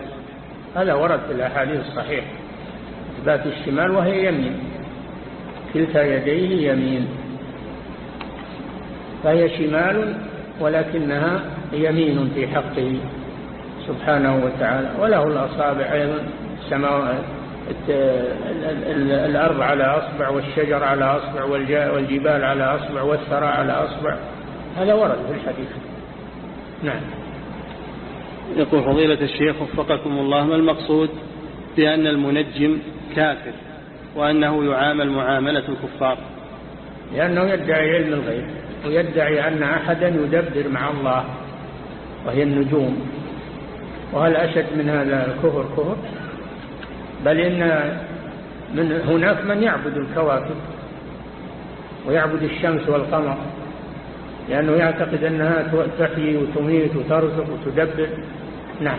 S4: هذا ورد في الأحاديث الصحيحة. إثبات الشمال وهي يمين. كلتا يديه يمين. فهي شمال ولكنها يمين في حقه. سبحانه وتعالى وله الأصابع أيضا السماوات الأرض على أصبع والشجر على أصبع والجبال على أصبع والثرى على أصبع. هذا ورد في الحديث. نعم.
S5: يقول فضيلة الشيخ وفقكم الله ما المقصود بأن المنجم كافر وأنه يعامل معاملة الكفار؟
S4: لأنه يدعي علم الغيب ويدعي أن أحدا يدبر مع الله وهي النجوم. وهل أشد من هذا الكفر كفر؟ بل إن من هناك من يعبد الكواكب ويعبد الشمس والقمر لأنه يعتقد أنها تحيي وتميت وترزق وتدبر. نعم.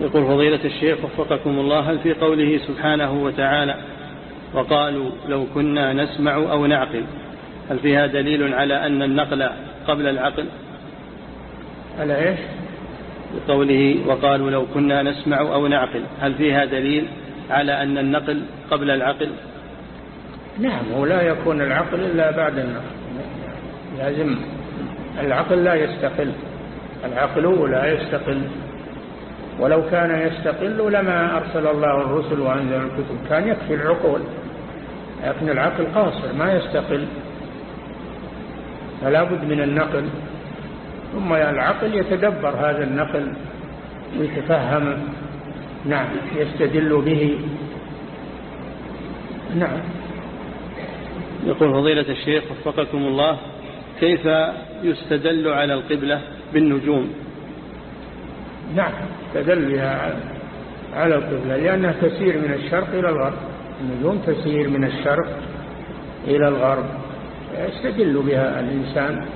S5: يقول فضيلة الشيخ وفقكم الله هل في قوله سبحانه وتعالى وقالوا لو كنا نسمع أو نعقل هل فيها دليل على أن النقل قبل العقل؟
S4: على إيش؟
S5: بقوله وقالوا لو كنا نسمع أو نعقل. هل فيها دليل على أن النقل قبل العقل؟
S4: نعم ولا يكون العقل إلا بعد النقل. لازم العقل لا يستقل. العقل لا يستقل. ولو كان يستقل لما أرسل الله الرسل وأنزل الكتب. كان يكفي العقول. لكن العقل قاصر ما يستقل. فلا بد من النقل. ثم العقل يتدبر هذا النقل ويتفهم. نعم يستدل به. نعم.
S5: يقول فضيلة الشيخ وفقكم الله كيف يستدل على القبلة بالنجوم؟
S4: نعم استدل بها على القبلة لأنها تسير من الشرق إلى الغرب. النجوم تسير من الشرق إلى الغرب. يستدل بها الإنسان.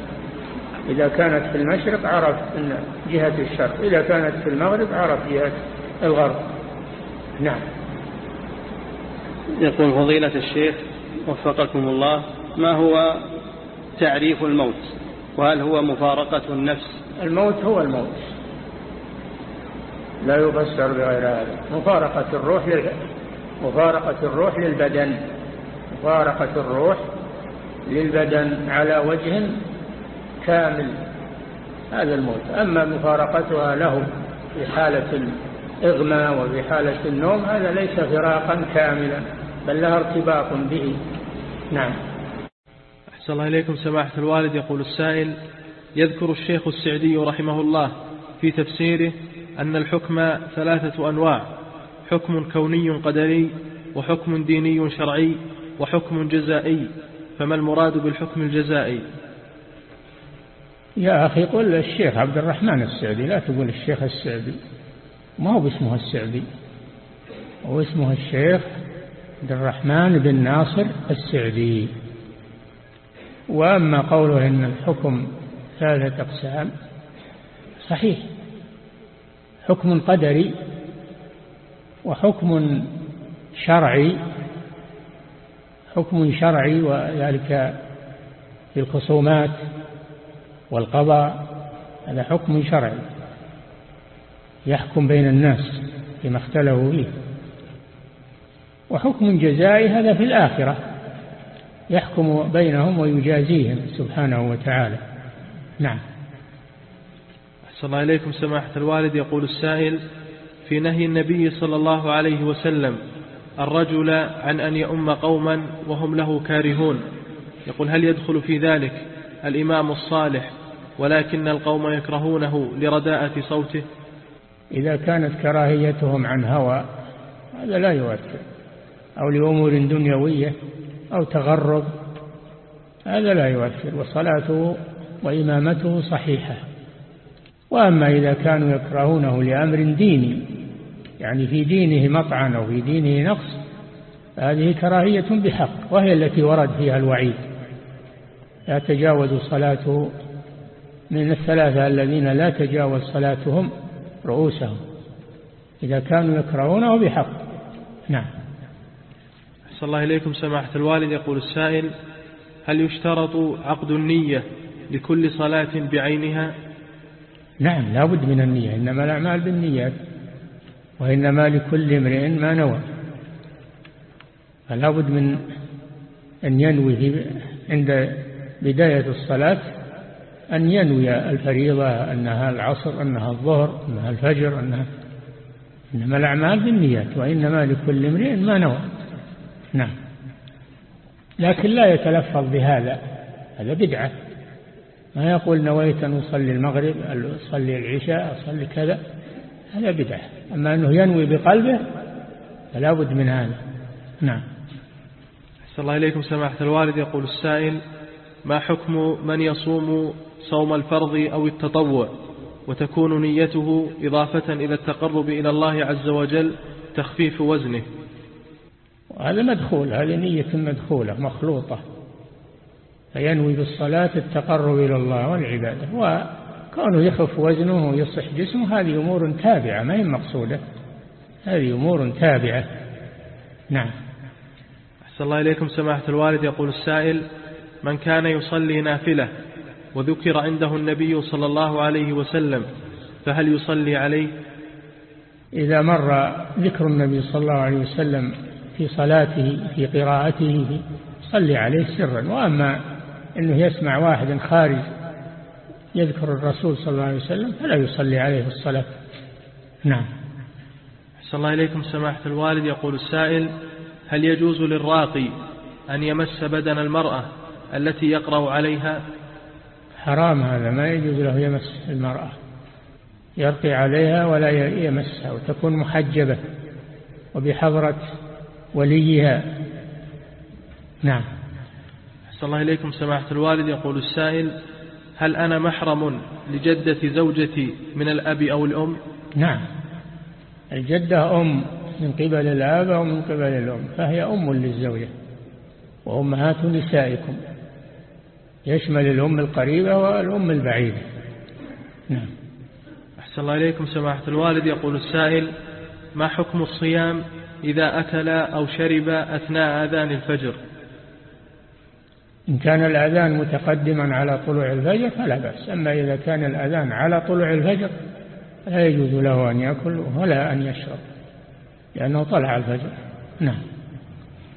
S4: إذا كانت في المشرق عرف أن جهة الشرق إذا كانت في المغرب عرف جهة الغرب. نعم.
S5: يقول فضيلة الشيخ وفقكم الله ما هو تعريف الموت؟ وهل هو مفارقة النفس؟
S4: الموت هو الموت. لا يفسر بغير هذا. مفارقة الروح لل... مفارقة الروح للبدن. مفارقة الروح للبدن على وجه كامل هذا الموت. أما مفارقتها له في حالة الإغماء وفي حالة النوم هذا ليس فراقا كاملا بل لها ارتباط به. نعم.
S6: أحسن الله إليكم سماحة الوالد. يقول السائل يذكر الشيخ السعدي رحمه الله في تفسيره أن الحكم ثلاثة أنواع حكم كوني قدري وحكم ديني شرعي وحكم جزائي. فما المراد بالحكم الجزائي؟
S4: يا أخي قل الشيخ عبد الرحمن السعدي لا تقول الشيخ السعدي. ما هو باسمه السعدي. هو اسمه الشيخ عبد الرحمن بن ناصر السعدي. وأما قوله إن الحكم ثلاثة أقسام صحيح. حكم قدري وحكم شرعي. حكم شرعي وذلك في الخصومات. والقضاء هذا حكم شرعي يحكم بين الناس فيما اختلفوا فيه. وحكم جزائي هذا في الآخرة يحكم بينهم ويجازيهم سبحانه وتعالى. نعم.
S6: أحسن الله إليكم سماحة الوالد. يقول السائل في نهي النبي صلى الله عليه وسلم الرجل عن أن يؤم قوما وهم له كارهون. يقول هل يدخل في ذلك الإمام الصالح ولكن القوم يكرهونه لرداءة صوته.
S4: إذا كانت كراهيتهم عن هوى هذا لا يؤثر. أو لأمور دنيوية أو تغرب هذا لا يؤثر. وصلاته وإمامته صحيحة. وأما إذا كانوا يكرهونه لأمر ديني يعني في دينه مطعن أو في دينه نقص هذه كراهية بحق وهي التي ورد فيها الوعيد. لا تجاوز صلاته من الثلاثة الذين لا تجاوز صلاتهم رؤوسهم. إذا كانوا يكرهونه بحق. نعم.
S6: أحسن الله إليكم سماحة الوالد. يقول السائل هل يشترط عقد النية لكل صلاة بعينها؟
S4: نعم لا بد من النية. إنما الأعمال بالنيات وإنما لكل امرئ ما نوى. فلا بد من أن ينوي عند بداية الصلاة أن ينوي الفريضة أنها العصر أنها الظهر أنها الفجر أنها إنما الأعمال بالنيات وإنما لكل امرئ ما نوى. نعم. لكن لا يتلفظ بهذا هذا بدعة. ما يقول نويت أن أصلي المغرب أصلي العشاء أصلي كذا هذا بدعة. أما أنه ينوي بقلبه فلا بد من هذا. نعم.
S6: أحسن الله إليكم سماحة الوالد. يقول السائل ما حكم من يصوم صوم الفرض أو التطوع وتكون نيته إضافة إلى التقرب إلى الله عز وجل تخفيف وزنه.
S4: هذا مدخول هذه نية مدخولة مخلوطة. فينوي بالصلاة التقرب إلى الله والعبادة. وكونه يخف وزنه ويصح جسمه هذه أمور تابعة ما هي مقصودة؟ هذه أمور تابعة. نعم.
S6: أحسن الله إليكم سماحة الوالد. يقول السائل من كان يصلي نافلة وذكر عنده النبي صلى الله عليه وسلم فهل يصلي عليه؟
S4: إذا مر ذكر النبي صلى الله عليه وسلم في صلاته في قراءته صلي عليه سرا. وأما أنه يسمع واحد خارج يذكر الرسول صلى الله عليه وسلم فلا يصلي عليه الصلاة. نعم.
S6: صلى الله إليكم سماحة الوالد. يقول السائل هل يجوز للراقي أن يمس بدن المرأة التي يقرأ عليها؟
S4: حرام هذا ما يجوز له يمس المرأة. يرقي عليها ولا يمسها وتكون محجبة وبحضرة وليها. نعم.
S6: أحسن الله إليكم سماحة الوالد. يقول السائل هل أنا محرم لجدة زوجتي من الأب أو الأم؟
S4: نعم. الجدة أم من قبل الآب أو من قبل الأم فهي أم للزوجة وأمهات نسائكم. يشمل الأم القريبة والأم البعيدة. نعم.
S6: أحسن الله إليكم سماحة الوالد. يقول السائل ما حكم الصيام إذا أكل أو شرب أثناء أذان الفجر؟
S4: إن كان الأذان متقدما على طلوع الفجر فلا بأس. أما إذا كان الأذان على طلوع الفجر لا يجوز له أن يأكل ولا أن يشرب لأنه طلع الفجر. نعم.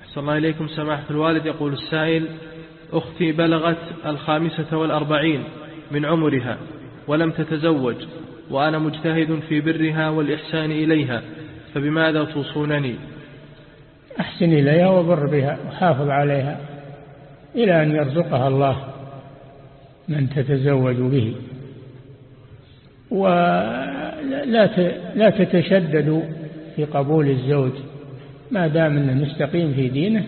S6: أحسن الله إليكم سماحة الوالد. يقول السائل أختي بلغت الخامسة والأربعين من عمرها ولم تتزوج وأنا مجتهد في برها والإحسان إليها فبماذا توصونني؟
S4: أحسن إليها وبر بها وحافظ عليها إلى أن يرزقها الله من تتزوج به. ولا لا تتشددوا في قبول الزوج ما دام أنه مستقيم في دينه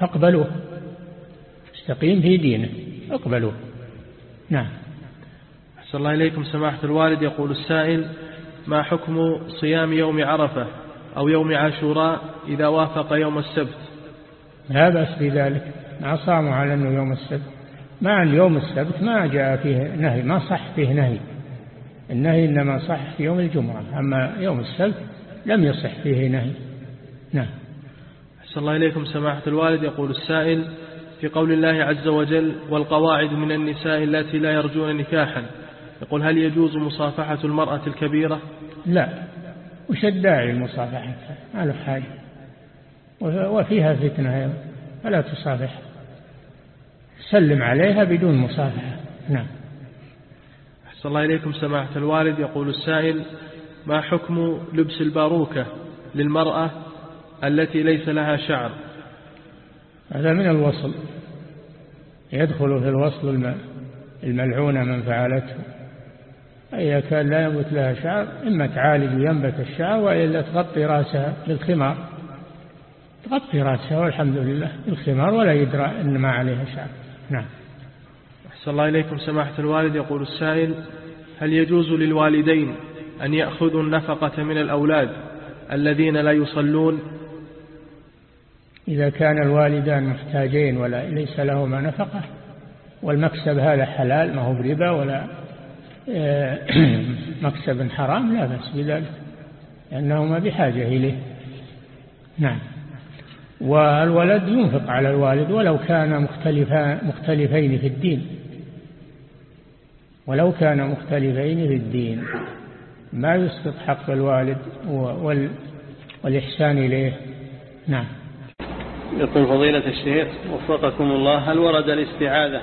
S4: فاقبلوه. مستقيم في دينه اقبلوه نعم.
S6: أحسن الله إليكم سماحة الوالد. يقول السائل ما حكم صيام يوم عرفة أو يوم عاشوراء إذا وافق يوم السبت؟
S4: لا بأس بذلك. ما صاموا على أنه يوم السبت. مع يوم السبت ما جاء فيه نهي ما صح فيه نهي. النهي إنما صح في يوم الجمعة. أما يوم السبت لم يصح فيه نهي. نعم.
S6: أحسن الله إليكم سماحة الوالد. يقول السائل في قول الله عز وجل والقواعد من النساء التي لا يرجون نكاحا. يقول هل يجوز مصافحة المرأة الكبيرة؟
S4: لا. وش الداعي المصافحة ما له حاجة. وفيها فتنة فلا تصافح. سلم عليها بدون مصافحة. نعم.
S6: أحسن الله إليكم سماحة الوالد. يقول السائل ما حكم لبس الباروكة للمرأة التي ليس لها شعر؟
S4: هذا من الوصل. يدخل في الوصل الملعونة من فعلته. إذا كان لا ينبت لها شعر إما تعالج وينبت الشعر وإلا تغطي رأسها بالخمار. تغطي رأسها والحمد لله بالخمار ولا يدرى أن ما عليها شعر. نعم.
S6: أحسن الله إليكم سماحة الوالد. يقول السائل هل يجوز للوالدين أن يأخذوا النفقة من الأولاد الذين لا يصلون
S4: إذا كان الوالدان محتاجين ولا ليس لهما نفقة والمكسب هذا حلال ما هو بربا ولا آه، مكسب حرام لا بأس بذلك لأنهما بحاجة إليه. نعم. والولد ينفق على الوالد ولو كان مختلفين في الدين. ولو كان مختلفين في الدين. ما يسقط حق الوالد والإحسان إليه. نعم.
S5: يقول فضيلة الشيخ وفقكم الله هل ورد الاستعاذة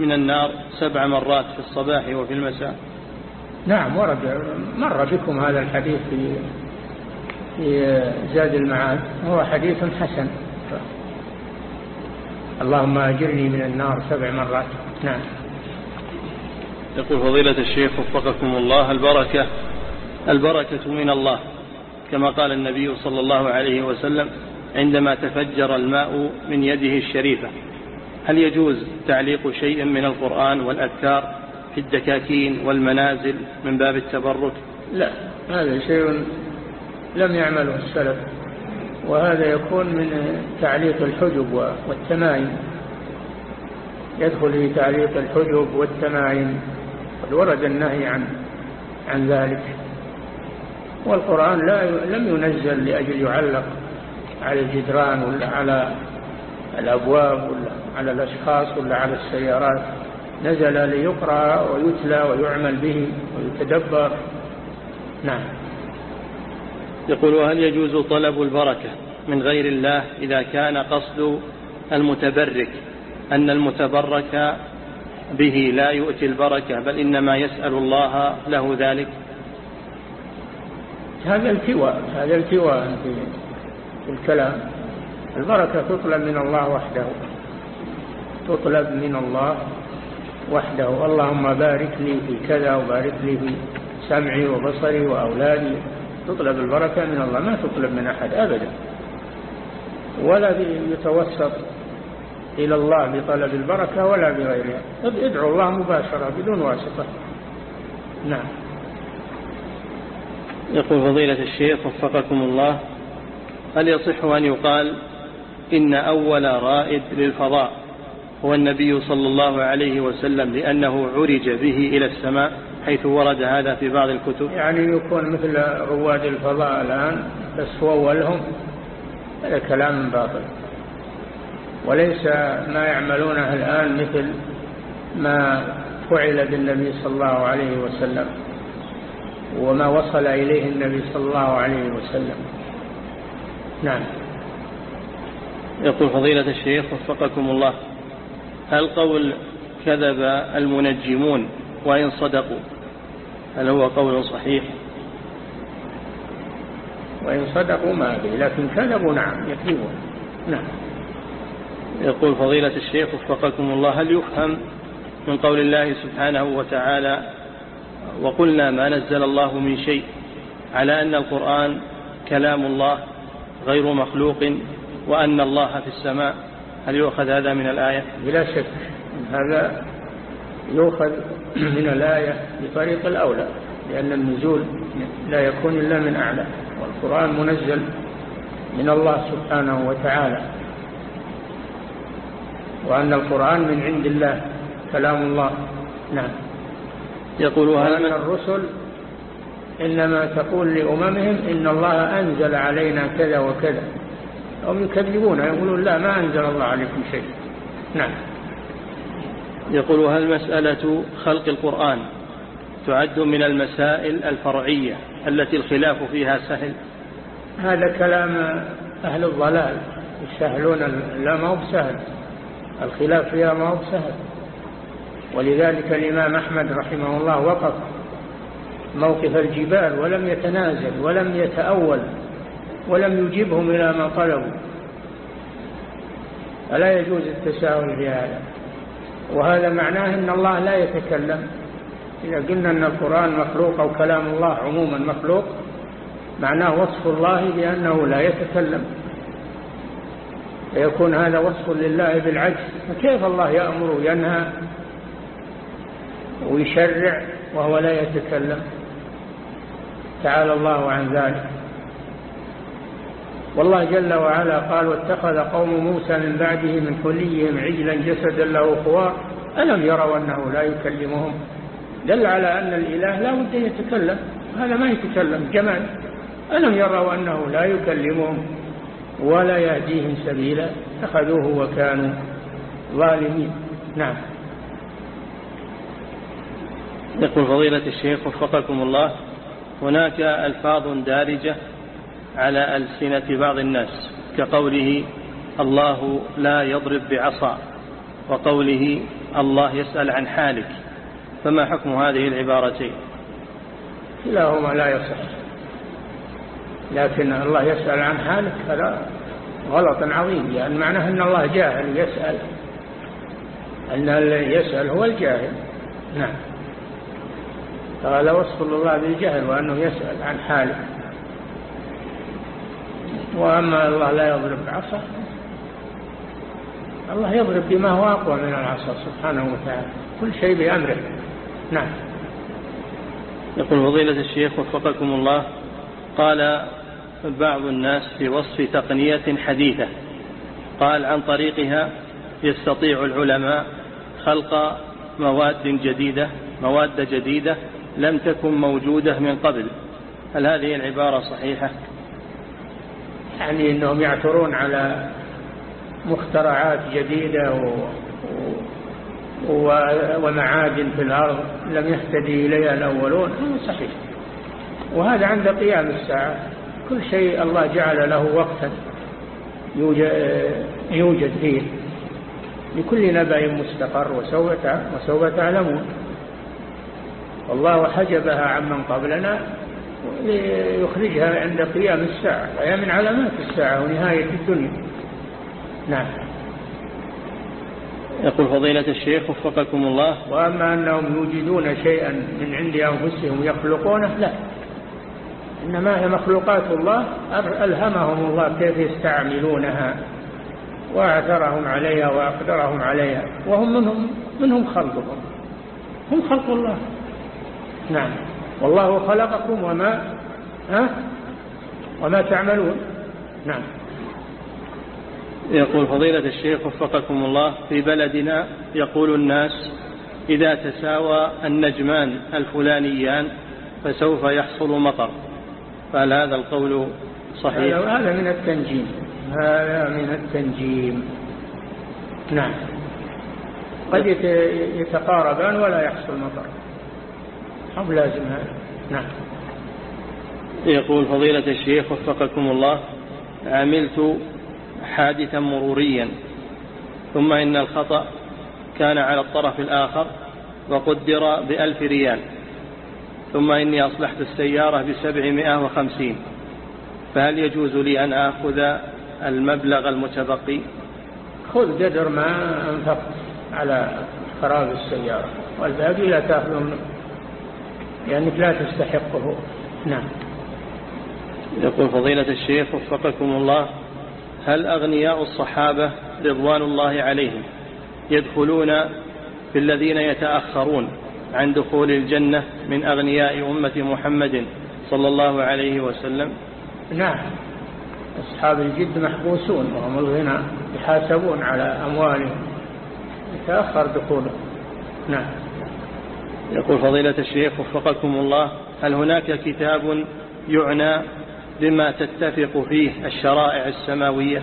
S5: من النار سبع مرات في الصباح وفي المساء؟
S4: نعم ورد مر بكم هذا الحديث في في زاد المعاد هو حديث حسن. اللهم أجرني من النار سبع مرات. نعم.
S5: يقول فضيلة الشيخ وفقكم الله البركة البركة من الله كما قال النبي صلى الله عليه وسلم عندما تفجر الماء من يده الشريفة. هل يجوز تعليق شيء من القرآن والأذكار في الدكاكين والمنازل من باب التبرك؟
S4: لا هذا شيء لم يعمله السلف وهذا يكون من تعليق الحجب والتمايم يدخل في تعليق الحجب والتمايم قد ورد النهي عن عن ذلك. والقرآن لا لم ينزل لأجل يعلق على الجدران ولا على الأبواب ولا على الأشخاص ولا على السيارات. نزل ليقرأ ويتلى ويعمل به ويتدبر. نعم.
S5: يقول هل يجوز طلب البركة من غير الله إذا كان قصد المتبرك؟ أن المتبرك به لا يؤتي البركة بل إنما يسأل الله له ذلك.
S4: هذا التواء هذا التواء الكلام. البركة تطلب من الله وحده. تطلب من الله وحده. اللهم بارك لي في كذا وبارك لي في سمعي وبصري وأولادي. تطلب البركة من الله. ما تطلب من أحد أبدا. ولا يتوسط إلى الله بطلب البركة ولا بغيرها. ادعو الله مباشرة بدون واسطة. نعم.
S5: يقول فضيلة الشيخ وفقكم الله. هل يصح أن يقال إن أول رائد للفضاء هو النبي صلى الله عليه وسلم لأنه عرج به إلى السماء حيث ورد هذا في بعض الكتب؟
S4: يعني يكون مثل رواد الفضاء الآن بس هو أولهم. هذا كلام باطل. وليس ما يعملونه الآن مثل ما فعل بالنبي صلى الله عليه وسلم وما وصل إليه النبي صلى الله عليه وسلم. نعم.
S5: يقول فضيلة الشيخ وفقكم الله هل قول كذب المنجمون وإن صدقوا هل هو قول صحيح؟
S4: وإن صدقوا ما أدري لكن كذبوا نعم يكذبون. نعم.
S5: يقول فضيلة الشيخ وفقكم الله هل يفهم من قول الله سبحانه وتعالى وقلنا ما نزل الله من شيء على أن القرآن كلام الله غير مخلوق وأن الله في السماء. هل يؤخذ هذا من الآية؟
S4: بلا شك. هذا يؤخذ من الآية بطريق الأولى لأن النزول لا يكون إلا من أعلى والقرآن منزل من الله سبحانه وتعالى. وأن القرآن من عند الله كلام الله. نعم.
S5: يقول
S4: وأن الرسل إنما تقول لأممهم إن الله أنزل علينا كذا وكذا. هم يكذبون يقولون لا ما أنزل الله عليكم شيء. نعم.
S5: يقول هل مسألة خلق القرآن تعد من المسائل الفرعية التي الخلاف فيها سهل؟
S4: هذا كلام أهل الضلال. يسهلون لا ما هو بسهل. الخلاف فيها ما هو بسهل. ولذلك الإمام أحمد رحمه الله وقف موقف الجبال ولم يتنازل ولم يتأول ولم يجبهم إلى ما طلبوا. فلا يجوز التساهل في هذا. وهذا معناه أن الله لا يتكلم. إذا قلنا أن القرآن مخلوق أو كلام الله عموما مخلوق معناه وصف الله بأنه لا يتكلم. فيكون هذا وصف لله بالعجز فكيف الله يأمر وينهى ويشرع وهو لا يتكلم؟ تعالى الله عن ذلك. والله جل وعلا قال واتخذ قوم موسى من بعده من حليهم عجلا جسدا له خوار ألم يروا أنه لا يكلمهم؟ دل على أن الإله لا بد يتكلم. هذا ما يتكلم جمال. ألم يروا أنه لا يكلمهم ولا يهديهم سبيلا؟ اتخذوه وكانوا ظالمين. نعم.
S5: يقول فضيلة الشيخ وفقكم الله هناك ألفاظ دارجة على ألسنة بعض الناس كقوله الله لا يضرب بعصا وقوله الله يسأل عن حالك. فما حكم هذه العبارتين؟
S4: كلاهما لا يصح. لكن الله يسأل عن حالك هذا غلط عظيم يعني معناه أن الله جاهل يسأل أن يسأل هو الجاهل. نعم. فهذا وصف الله بالجهل وأنه يسأل عن حاله. وأما الله لا يضرب عصا الله يضرب بما هو أقوى من العصا سبحانه وتعالى كل شيء بأمره. نعم.
S5: يقول فضيلة الشيخ وفقكم الله قال بعض الناس في وصف تقنية حديثة قال عن طريقها يستطيع العلماء خلق مواد جديدة مواد جديدة لم تكن موجودة من قبل. هل هذه العبارة صحيحة؟
S4: يعني أنهم يعثرون على مخترعات جديدة و... و... ومعادن في الأرض لم يهتدي إليها الأولون. صحيح. وهذا عند قيام الساعة. كل شيء الله جعل له وقتا يوجد فيه. لكل نبأ مستقر وسوف تعلمون. والله حجبها عمن قبلنا ليخرجها عند قيام الساعة. فهي من علامات الساعة ونهاية الدنيا. نعم.
S5: يقول فضيلة الشيخ وفقكم الله.
S4: وأما أنهم يوجدون شيئا من عند أنفسهم يخلقونه لا. إنما هي مخلوقات الله ألهمهم الله كيف يستعملونها وأعثرهم عليها وأقدرهم عليها وهم منهم, منهم خلقهم. هم خلق الله. نعم. والله خلقكم وما ها؟ وما تعملون. نعم.
S5: يقول فضيلة الشيخ وفقكم الله في بلدنا يقول الناس إذا تساوى النجمان الفلانيان فسوف يحصل مطر. فهل هذا القول صحيح؟
S4: هذا من التنجيم. هذا من التنجيم. نعم. قد يتقاربان ولا يحصل مطر. أو لازم هذا. نعم.
S5: يقول فضيلة الشيخ وفقكم الله عملت حادثا مروريا ثم إن الخطأ كان على الطرف الآخر وقدر بألف ريال ثم إني أصلحت السيارة بسبعمائة وخمسين فهل يجوز لي أن أخذ المبلغ المتبقي؟
S4: خذ قدر ما أنفقت على خراب السيارة والباقي لا تأخذ لأنك لا تستحقه. نعم.
S5: يقول فضيلة الشيخ وفقكم الله هل أغنياء الصحابة رضوان الله عليهم يدخلون في الذين يتأخرون عن دخول الجنة من أغنياء أمة محمد صلى الله عليه وسلم؟
S4: نعم. أصحاب الجد محبوسون وهم الغنى يحاسبون على أموالهم. يتأخر دخولهم. نعم.
S5: يقول فضيلة الشيخ وفقكم الله هل هناك كتاب يعنى بما تتفق فيه الشرائع السماوية؟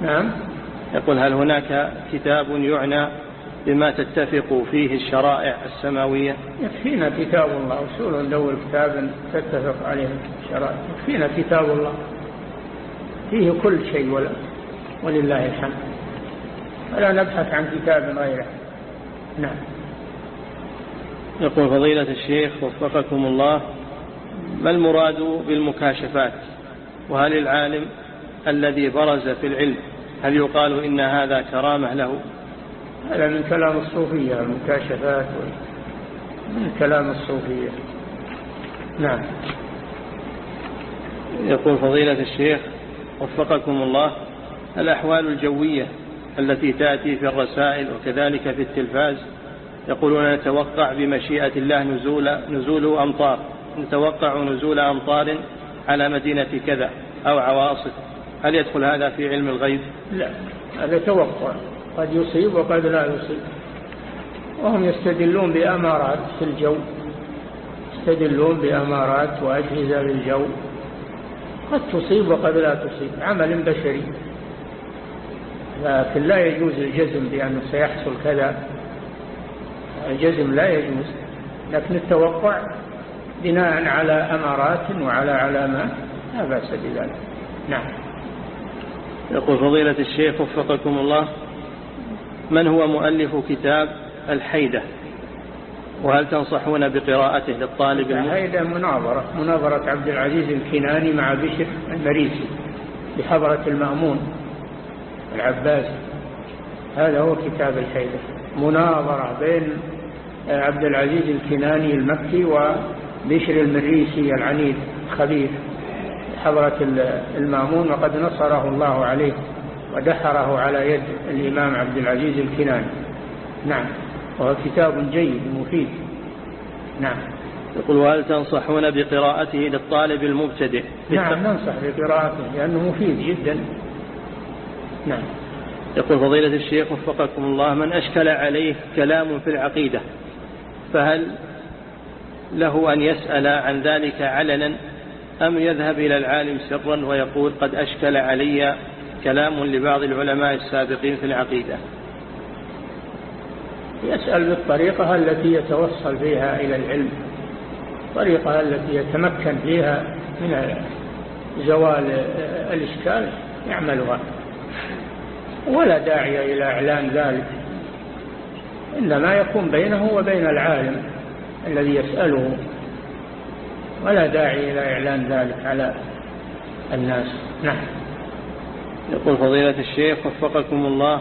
S4: نعم.
S5: يقول هل هناك كتاب يعنى بما تتفق فيه الشرائع السماوية؟
S4: يكفينا كتاب الله وسول ندور كتاب تتفق عليه الشرائع. يكفينا كتاب الله. فيه كل شيء ولله الحمد. فلا نبحث عن كتاب غيره. نعم.
S5: يقول فضيلة الشيخ وفقكم الله ما المراد بالمكاشفات؟ وهل العالم الذي برز في العلم هل يقال إن هذا كرامة له؟
S4: هذا من كلام الصوفية المكاشفات من كلام الصوفية. نعم.
S5: يقول فضيلة الشيخ وفقكم الله الأحوال الجوية التي تأتي في الرسائل وكذلك في التلفاز يقولون نتوقع بمشيئة الله نزول نزول أمطار. نتوقع نزول أمطار على مدينة كذا أو عواصف. هل يدخل هذا في علم الغيب؟
S4: لا هذا توقع. قد يصيب وقد لا يصيب. وهم يستدلون بأمارات في الجو. يستدلون بأمارات وأجهزة للجو. قد تصيب وقد لا تصيب. عمل بشري. لكن لا يجوز الجزم بأنه سيحصل كذا. الجزم لا يجوز لكن التوقع بناء على أمارات وعلى علامات لا بأس بذلك. نعم.
S5: يقول فضيلة الشيخ وفقكم الله من هو مؤلف كتاب الحيدة؟ وهل تنصحون بقراءته للطالب
S4: الحيدة مناظرة مناظرة عبد العزيز الكناني مع بشر المريسي بحضرة المأمون. العباس. هذا هو كتاب الحيدة مناظرة بين عبد العزيز الكناني المكي وبشر المريسي العنيد خبير حضرة المامون وقد نصره الله عليه ودحره على يد الإمام عبد العزيز الكناني. نعم. وهو كتاب جيد مفيد. نعم.
S5: يقول وهل تنصحون بقراءته للطالب المبتدئ؟
S4: نعم ننصح بقراءته لأنه مفيد جدا. نعم.
S5: يقول فضيلة الشيخ وفقكم الله من أشكل عليه كلام في العقيدة فهل له أن يسأل عن ذلك علنا أم يذهب إلى العالم سرا ويقول قد أشكل علي كلام لبعض العلماء السابقين في العقيدة؟
S4: يسأل بالطريقة التي يتوصل فيها إلى العلم الطريقة التي يتمكن فيها من زوال الإشكال يعملها. ولا داعي إلى إعلان ذلك. إنما يكون بينه وبين العالم الذي يسأله. ولا داعي إلى إعلان ذلك على الناس. نعم.
S5: يقول فضيلة الشيخ وفقكم الله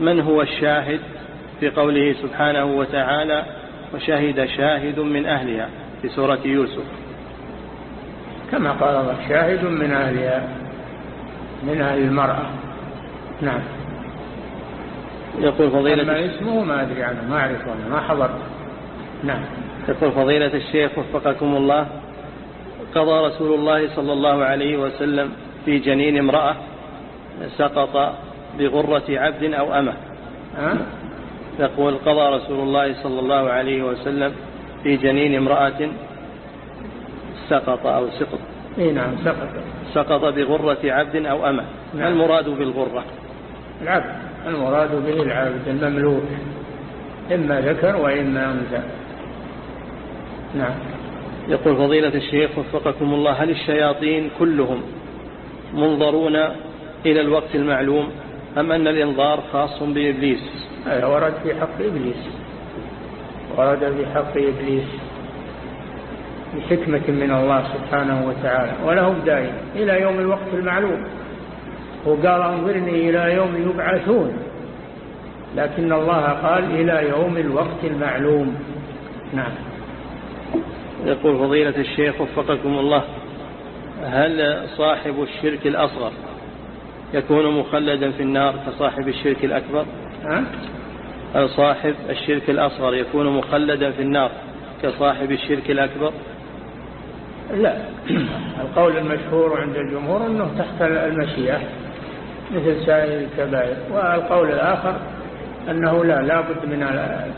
S5: من هو الشاهد في قوله سبحانه وتعالى وشهد شاهد من أهلها في سورة يوسف؟
S4: كما قال الله شاهد من أهلها من أهل المرأة. نعم.
S5: يقول فضيلة
S4: أما اسمه ما أدري عنه ما أعرفه ما حضرت نعم.
S5: يقول فضيلة الشيخ وفقكم الله قضى رسول الله صلى الله عليه وسلم في جنين امرأة سقط بغرة عبد أو أمة.
S4: أه؟
S5: يقول قضى رسول الله صلى الله عليه وسلم في جنين امرأة سقط أو سقط.
S4: إي نعم سقط.
S5: سقط بغرة عبد أو أمة. نعم. ما المراد بالغرة؟
S4: العبد. المراد به العبد المملوك. إما ذكر وإما أنثى. نعم.
S5: يقول فضيلة الشيخ وفقكم الله هل الشياطين كلهم منظرون إلى الوقت المعلوم أم أن الإنظار خاص بإبليس؟
S4: هذا ورد في حق إبليس. ورد في حق إبليس. بحكمة من الله سبحانه وتعالى. وله بداية إلى يوم الوقت المعلوم. وقال انظرني إلى يوم يبعثون. لكن الله قال إلى يوم الوقت المعلوم. نعم.
S5: يقول فضيلة الشيخ وفقكم الله هل صاحب الشرك الأصغر يكون مخلدا في النار كصاحب الشرك الأكبر؟
S4: ها؟
S5: هل صاحب الشرك الأصغر يكون مخلدا في النار كصاحب الشرك الأكبر؟
S4: لا. القول المشهور عند الجمهور أنه تحت المشيئة. مثل سائر الكبائر. والقول الآخر أنه لا لا بد من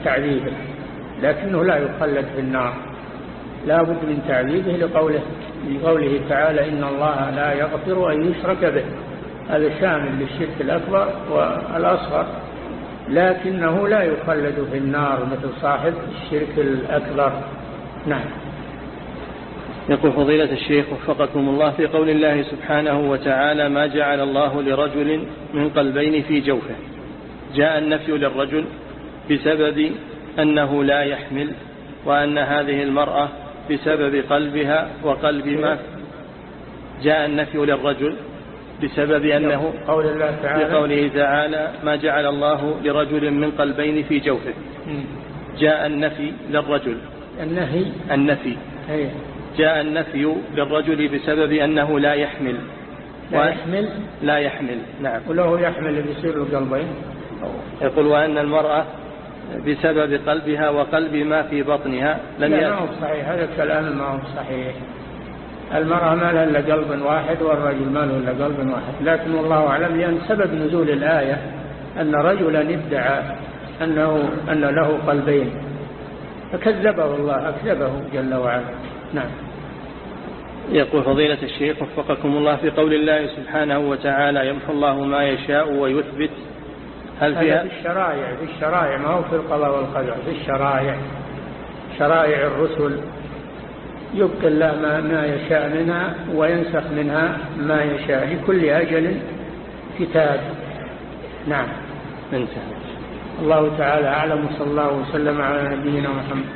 S4: تعذيبه لكنه لا يخلد في النار. لا بد من تعذيبه لقوله لقوله تعالى إن الله لا يغفر أن يشرك به. هذا شامل للشرك الأكبر والأصغر لكنه لا يخلد في النار مثل صاحب الشرك الأكبر. نعم.
S5: يقول فضيلة الشيخ وفقكم الله في قول الله سبحانه وتعالى ما جعل الله لرجل من قلبين في جوفه. جاء النفي للرجل بسبب أنه لا يحمل وأن هذه المرأة بسبب قلبها وقلب ما. جاء النفي للرجل بسبب أنه
S4: قول الله تعالى
S5: بقوله تعالى ما جعل الله لرجل من قلبين في جوفه. جاء النفي للرجل.
S4: النهي.
S5: النفي. جاء النفي للرجل بسبب أنه لا يحمل.
S4: لا
S5: و-
S4: يحمل؟
S5: لا يحمل نعم.
S4: وله يحمل بيصير القلبين.
S5: يقول وأن المرأة بسبب قلبها وقلب ما في بطنها لم
S4: لا ما هو صحيح. هذا الكلام ما هو صحيح. المرأة ما لها إلا قلب واحد والرجل ما له إلا قلب واحد. لكن والله أعلم لأن سبب نزول الآية أن رجلا ادعى أنه أن له قلبين. فكذبه الله أكذبه جل وعلا. نعم.
S5: يقول فضيلة الشيخ وفقكم الله في قول الله سبحانه وتعالى يمحو الله ما يشاء ويثبت. هل فيها
S4: في الشرائع في الشرائع ما هو في القضاء والقدر في الشرائع. شرائع الرسل يبقي الله ما, ما يشاء منها وينسخ منها ما يشاء لكل أجل كتاب. نعم.
S5: انتهى.
S4: الله تعالى أعلم صلى الله وسلم على نبينا محمد.